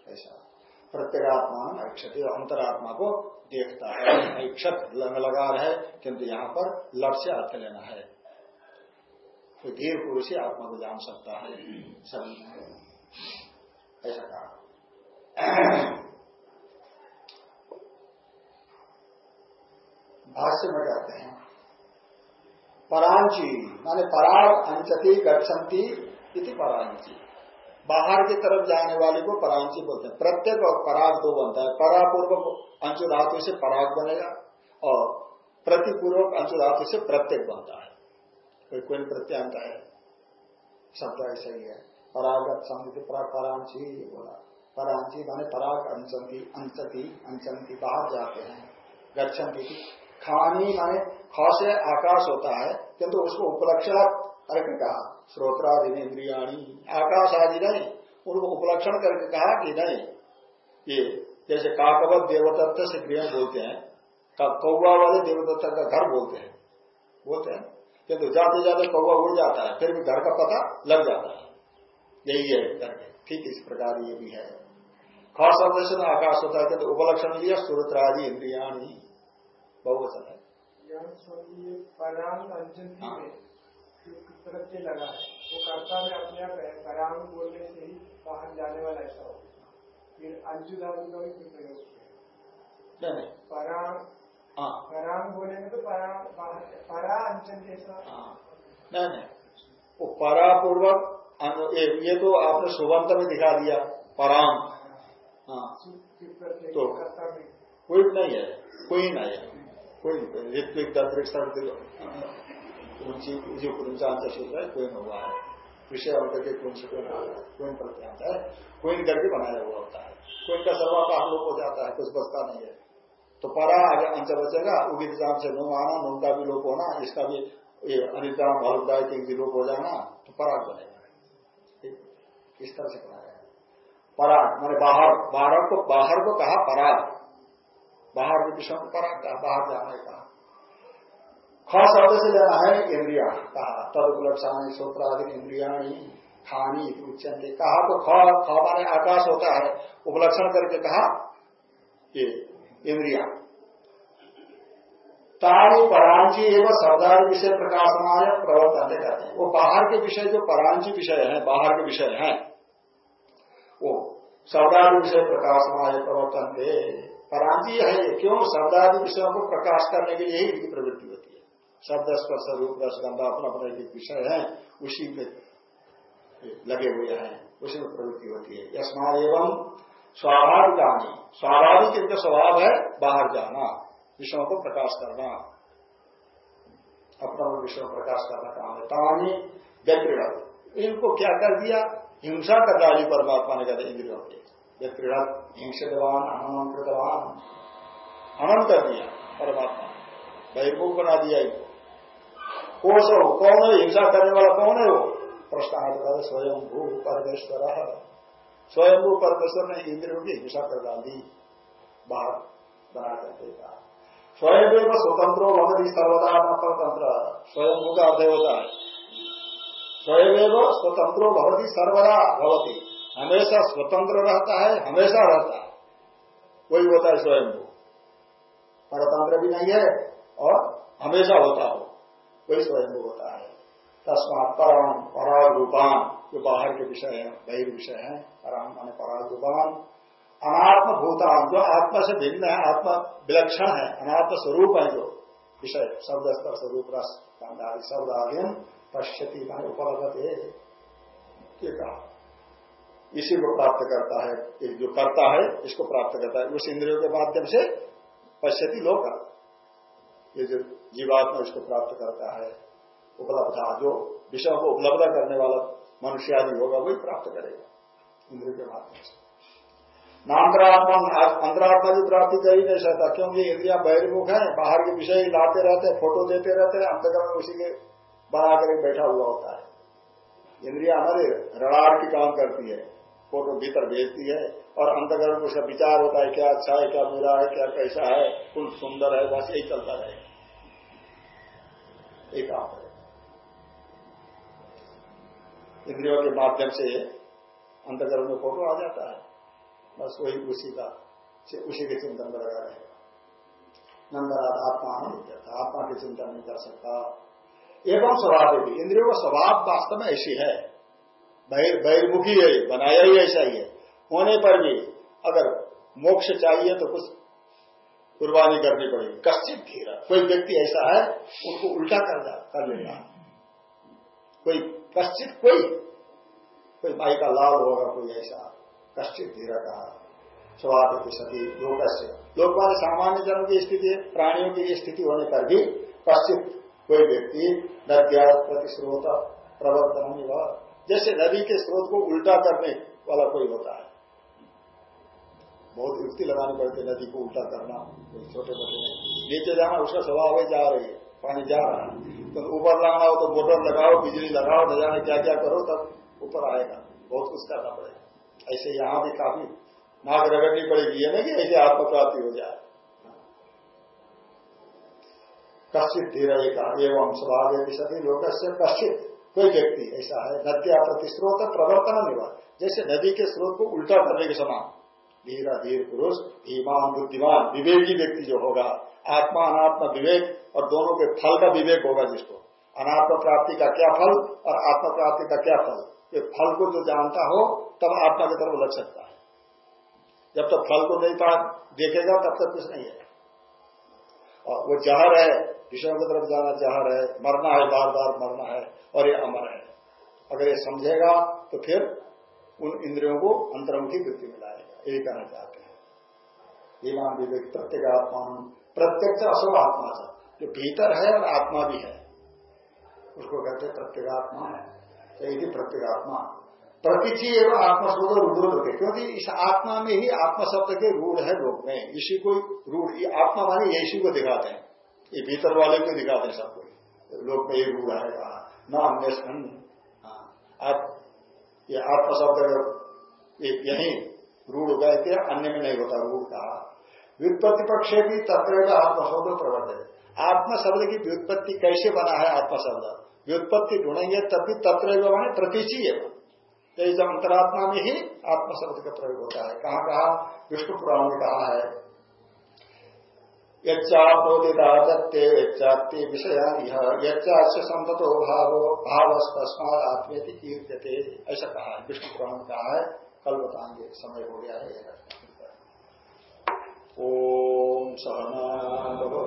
ऐसा। प्रत्येगात्मा अक्षति अंतरात्मा को देखता है। क्षत लगा रहे किंतु यहाँ पर लट से अर्थ लेना है। तो धीर पुरुष ही आत्मा को जान सकता है। सभी ऐसा कहा। भाष्य में कहते हैं, परांची, माने पराग अंचती, गच्छन्ति इति परांची। बाहर की तरफ़ जाने वाले को परांची बोलते हैं। प्रत्येक और पराग दो बनता है। परापूर्वक अंशु धातु से पराग बनेगा और प्रतिपूर्वक अंशु धातु से प्रत्येक बनता है। कोई कोई प्रत्यांत है। शब्द ऐसा ही है। परागत समिति परांची बोला। परांची माने पराग अंचंती अंचती अंचंती बाहर जाते हैं। गच्छन्ति खानी माने ख आकाश होता है, किंतु उसको उपलक्ष्य अर्घ कहा। श्रोत्रादि इंद्रियाणी आकाश आदि नहीं उनको उपलक्षण करके कहा कि नहीं ये जैसे काकवत देवदत्त से गृह बोलते हैं कौवा वाले देवदत्त का घर बोलते हैं बोलते हैं। किंतु जाते जाते कौवा उड़ जाता है फिर भी घर का पता लग जाता है। यही है करके। ठीक इस प्रकार ये भी है। खास शब्द से आकाश होता है किंतु उपलक्षण लिया सूरत्रादि इंद्रियाणी बहुवचन है। हाँ। लगा। है वो कर्ता में अपने आप पराम बोलने से ही बाहर जाने वाला ऐसा हो फिर अंजु धातु का भी प्रयोग किया। नहीं पराम पराम बोलेंगे तो पराम परा अंचल जैसा। हाँ। नहीं नहीं। वो परापूर्वक ये तो आपने सुबंत में दिखा दिया पराम। हाँ। तो कोई नहीं है कोई नहीं है। कोई ऋत्विक दत्रिक ऊँची पुरुषांत सूत्र है कोई हुआ है विषय होकर के से कोई कोई प्रत्यांत है कोई करके बनाया हुआ होता है कोई का सर्वाता हम लोग हो जाता है कुछ बचता नहीं है तो परा आगे अंत बचेगा उगित जान से नो आना नून का भी लोप होना इसका भी ये अनिद्राम भावदाय के भी लोप हो जाना तो पराग बनेगा. इस तरह से बनाया पराग, मैंने बाहर बाहर को बाहर को कहा पराग. बाहर के विषय में पराग कहा? बाहर जाने का ख शब्द से लेना है इंद्रिया। कहा तद उपलक्षाणी सूत्रादि इंद्रियाणी, खानी उच्चंते कहा तो ख ख माने आकाश होता है। उपलक्षण करके कहा, ये इंद्रिया। तारी परांची एवं शब्दादि विषय प्रकाशनाय प्रवर्तन कहते हैं। वो बाहर के विषय जो परांची विषय है, बाहर के विषय है, वो शब्दादि विषय प्रकाशनाय प्रवर्तन परांची है, क्यों? शब्दादि विषयों को प्रकाश करने के लिए ही इनकी प्रवृत्ति शब्द स्पर्श, रूप रस गंधा, अपना अपना एक विषय है, उसी में लगे हुए हैं, उसी में प्रवृत्ति होती है। यशमान एवं स्वाभाविक आनी स्वाभाविक इनका स्वभाव है, बाहर जाना, विषयों को प्रकाश करना। अपना विषय प्रकाश करना काम है। तमानी व्यक्तिगत। इनको क्या कर दिया? हिंसा कर डाली परमात्मा ने कहते इंद्रियों के। व्यक्तिगत हिंसवान हनन कृतवान हनन कर दिया परमात्मा। बहिर्मुख बना दिया इनको। कोष हो कौन है हिंसा करने वाला कौन है वो? प्रश्न है स्वयं भू परमेश्वर। स्वयं भू परमेश्वर ने इंद्रियों की हिंसा कर डाली। बाहर बना कर कहा स्वयं स्वतंत्रो भगवती सर्वदा परतंत्र स्वयं भू का अर्थ होता है। स्वयं स्वतंत्रो भगवती सर्वदा भगवती हमेशा स्वतंत्र रहता है, हमेशा रहता है। वही होता है स्वयं परतंत्र भी नहीं है और हमेशा होता हो। वही स्वयं होता है। तस्मात परम पराग रूपान जो बाहर के विषय है, बहिर विषय है परम मान पराग रूपान अनात्म भूतान जो आत्मा से भिन्न है, आत्मा विलक्षण है अनात्म स्वरूप है जो विषय शब्द स्तर स्वरूप रस आदि शब्द आदि पश्यति मान उपलब्ध है कहा। इसी को प्राप्त करता है जो करता है, इसको प्राप्त करता है, उस इंद्रियों के माध्यम से पश्यति लोग ये जो जीवात्मा इसको प्राप्त करता है, उपलब्ध जो विषय को उपलब्ध करने वाला मनुष्य आदि होगा, वही प्राप्त करेगा। इंद्रिय के माध्यम से। नान्तरात्मा अंतरात्मा की प्राप्ति कर ही नहीं सकता, क्योंकि इंद्रिया बहिर्मुख है, बाहर के विषय लाते रहते हैं, फ़ोटो देते रहते हैं, अंतकरण उसी के बना कर बैठा हुआ होता है। इंद्रिया हमारे रड़ार की काम करती है, फ़ोटो भीतर भेजती है, और अंतकरण उसका विचार होता है, क्या अच्छा है, क्या बुरा है, क्या कैसा है कुल सुंदर है, बस यही चलता रहेगा। एक काम है। इंद्रियों के माध्यम से अंतकरण में फ़ोटो आ जाता है। बस वही उसी का, उसी के चिंतन में लगा रहेगा। नंदरात आत्मा नहीं आत्मा की चिंता नहीं कर सकता। एवं स्वभाव भी इंद्रियों का स्वभाव वास्तव में ऐसी है। बहिर्मुखी है, बनाया ही ऐसा ही है। होने पर भी अगर मोक्ष चाहिए तो कुछ कुर्बानी करनी पड़ेगी कश्चित धीरा कोई व्यक्ति ऐसा है, उनको उल्टा कर जा कर लेगा कोई कश्चित कोई कोई भाई का लाभ होगा, कोई ऐसा। कश्चित धीरा कहा स्वभाव सती लोक से। वाले सामान्य जन्म की स्थिति प्राणियों की स्थिति होने पर भी कश्चित कोई व्यक्ति नद्या प्रति स्रोत प्रवर्तन जैसे नदी के स्रोत को उल्टा करने वाला कोई होता है। बहुत युक्ति लगानी पड़ती है नदी को उल्टा करना छोटे मोटे नहीं। नीचे जाना, उसका स्वभाव है जा रही है, पानी जा रहा है। तो ऊपर लगाना हो तो मोटर लगाओ, बिजली लगाओ न जाने क्या क्या करो, तब ऊपर आएगा। बहुत कुछ करना पड़ेगा। ऐसे यहाँ भी काफ़ी नाक रगड़नी पड़ेगी, ये नहीं कि ऐसे आत्मप्राप्ति हो जाए। कश्चित धीर एवं स्वभाव सभी लोग कश्चित कोई व्यक्ति ऐसा है, नद्या प्रतिस्रोत प्रवर्तन निवार। जैसे नदी के स्रोत को उल्टा करने के समान। धीरा धीर पुरुष धीमान बुद्धिमान, विवेकी व्यक्ति जो होगा, आत्मा, अनात्मा, विवेक, और दोनों के फल का विवेक होगा जिसको। अनात्म प्राप्ति का क्या फल और आत्म प्राप्ति का क्या फल? ये फल को जो जानता हो, तब आत्मा की तरफ़ लग सकता है। जब तक फल को नहीं पा, देखेगा, तब तक कुछ नहीं है। और वो जहर है विषयों की तरफ़ जाना जहर है, मरना है बार बार मरना है, और ये अमर है। अगर ये समझेगा तो फिर उन इंद्रियों को अंतरमुखी वृत्ति में लाएगा। यही कहना चाहते हैं ईमान विवेक प्रत्येक आत्मा प्रत्यक्ष अशुभ आत्मा से जो भीतर है और आत्मा भी है उसको कहते हैं प्रत्येगात्मा है यही प्रत्येगात्मा प्रतीची एवं आत्मशब्द रूढ़ होते क्योंकि इस आत्मा में ही आत्मा शब्द के रूढ़ है लोग में इसी को रूढ़ आत्मा माने इसी को दिखाते हैं ये भीतर वाले को दिखाते हैं सबको लोग में ये रूढ़ है कहा न अन्वेषण आप ये आत्मा शब्द यही रूढ़ कहते हैं अन्य में नहीं होता रूढ़ कहा। व्युत्पत्ति पक्ष भी तत्व आत्मशब्द प्रवर्तित। आत्मा शब्द की व्युत्पत्ति कैसे बना है आत्मा शब्द व्युत्पत्ति ढूंढेंगे तब भी तत्व माने प्रतीची है यही जब अंतरात्मा में ही आत्मा शब्द का प्रयोग होता है। कहा कहा? विष्णु पुराण में कहा है। यच्चाप्रोदिदादत्ते यच्चात्ते विषया यच्चास्य संततो भाव भाव तस्मात आत्मेति कीर्त्यते। ऐसा कहा है। विष्णु पुराण कहा है। कल बताएँगे समय हो गया है ओम सहनावतो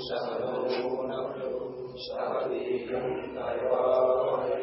सहनो नवतो सहवीकं करवावहै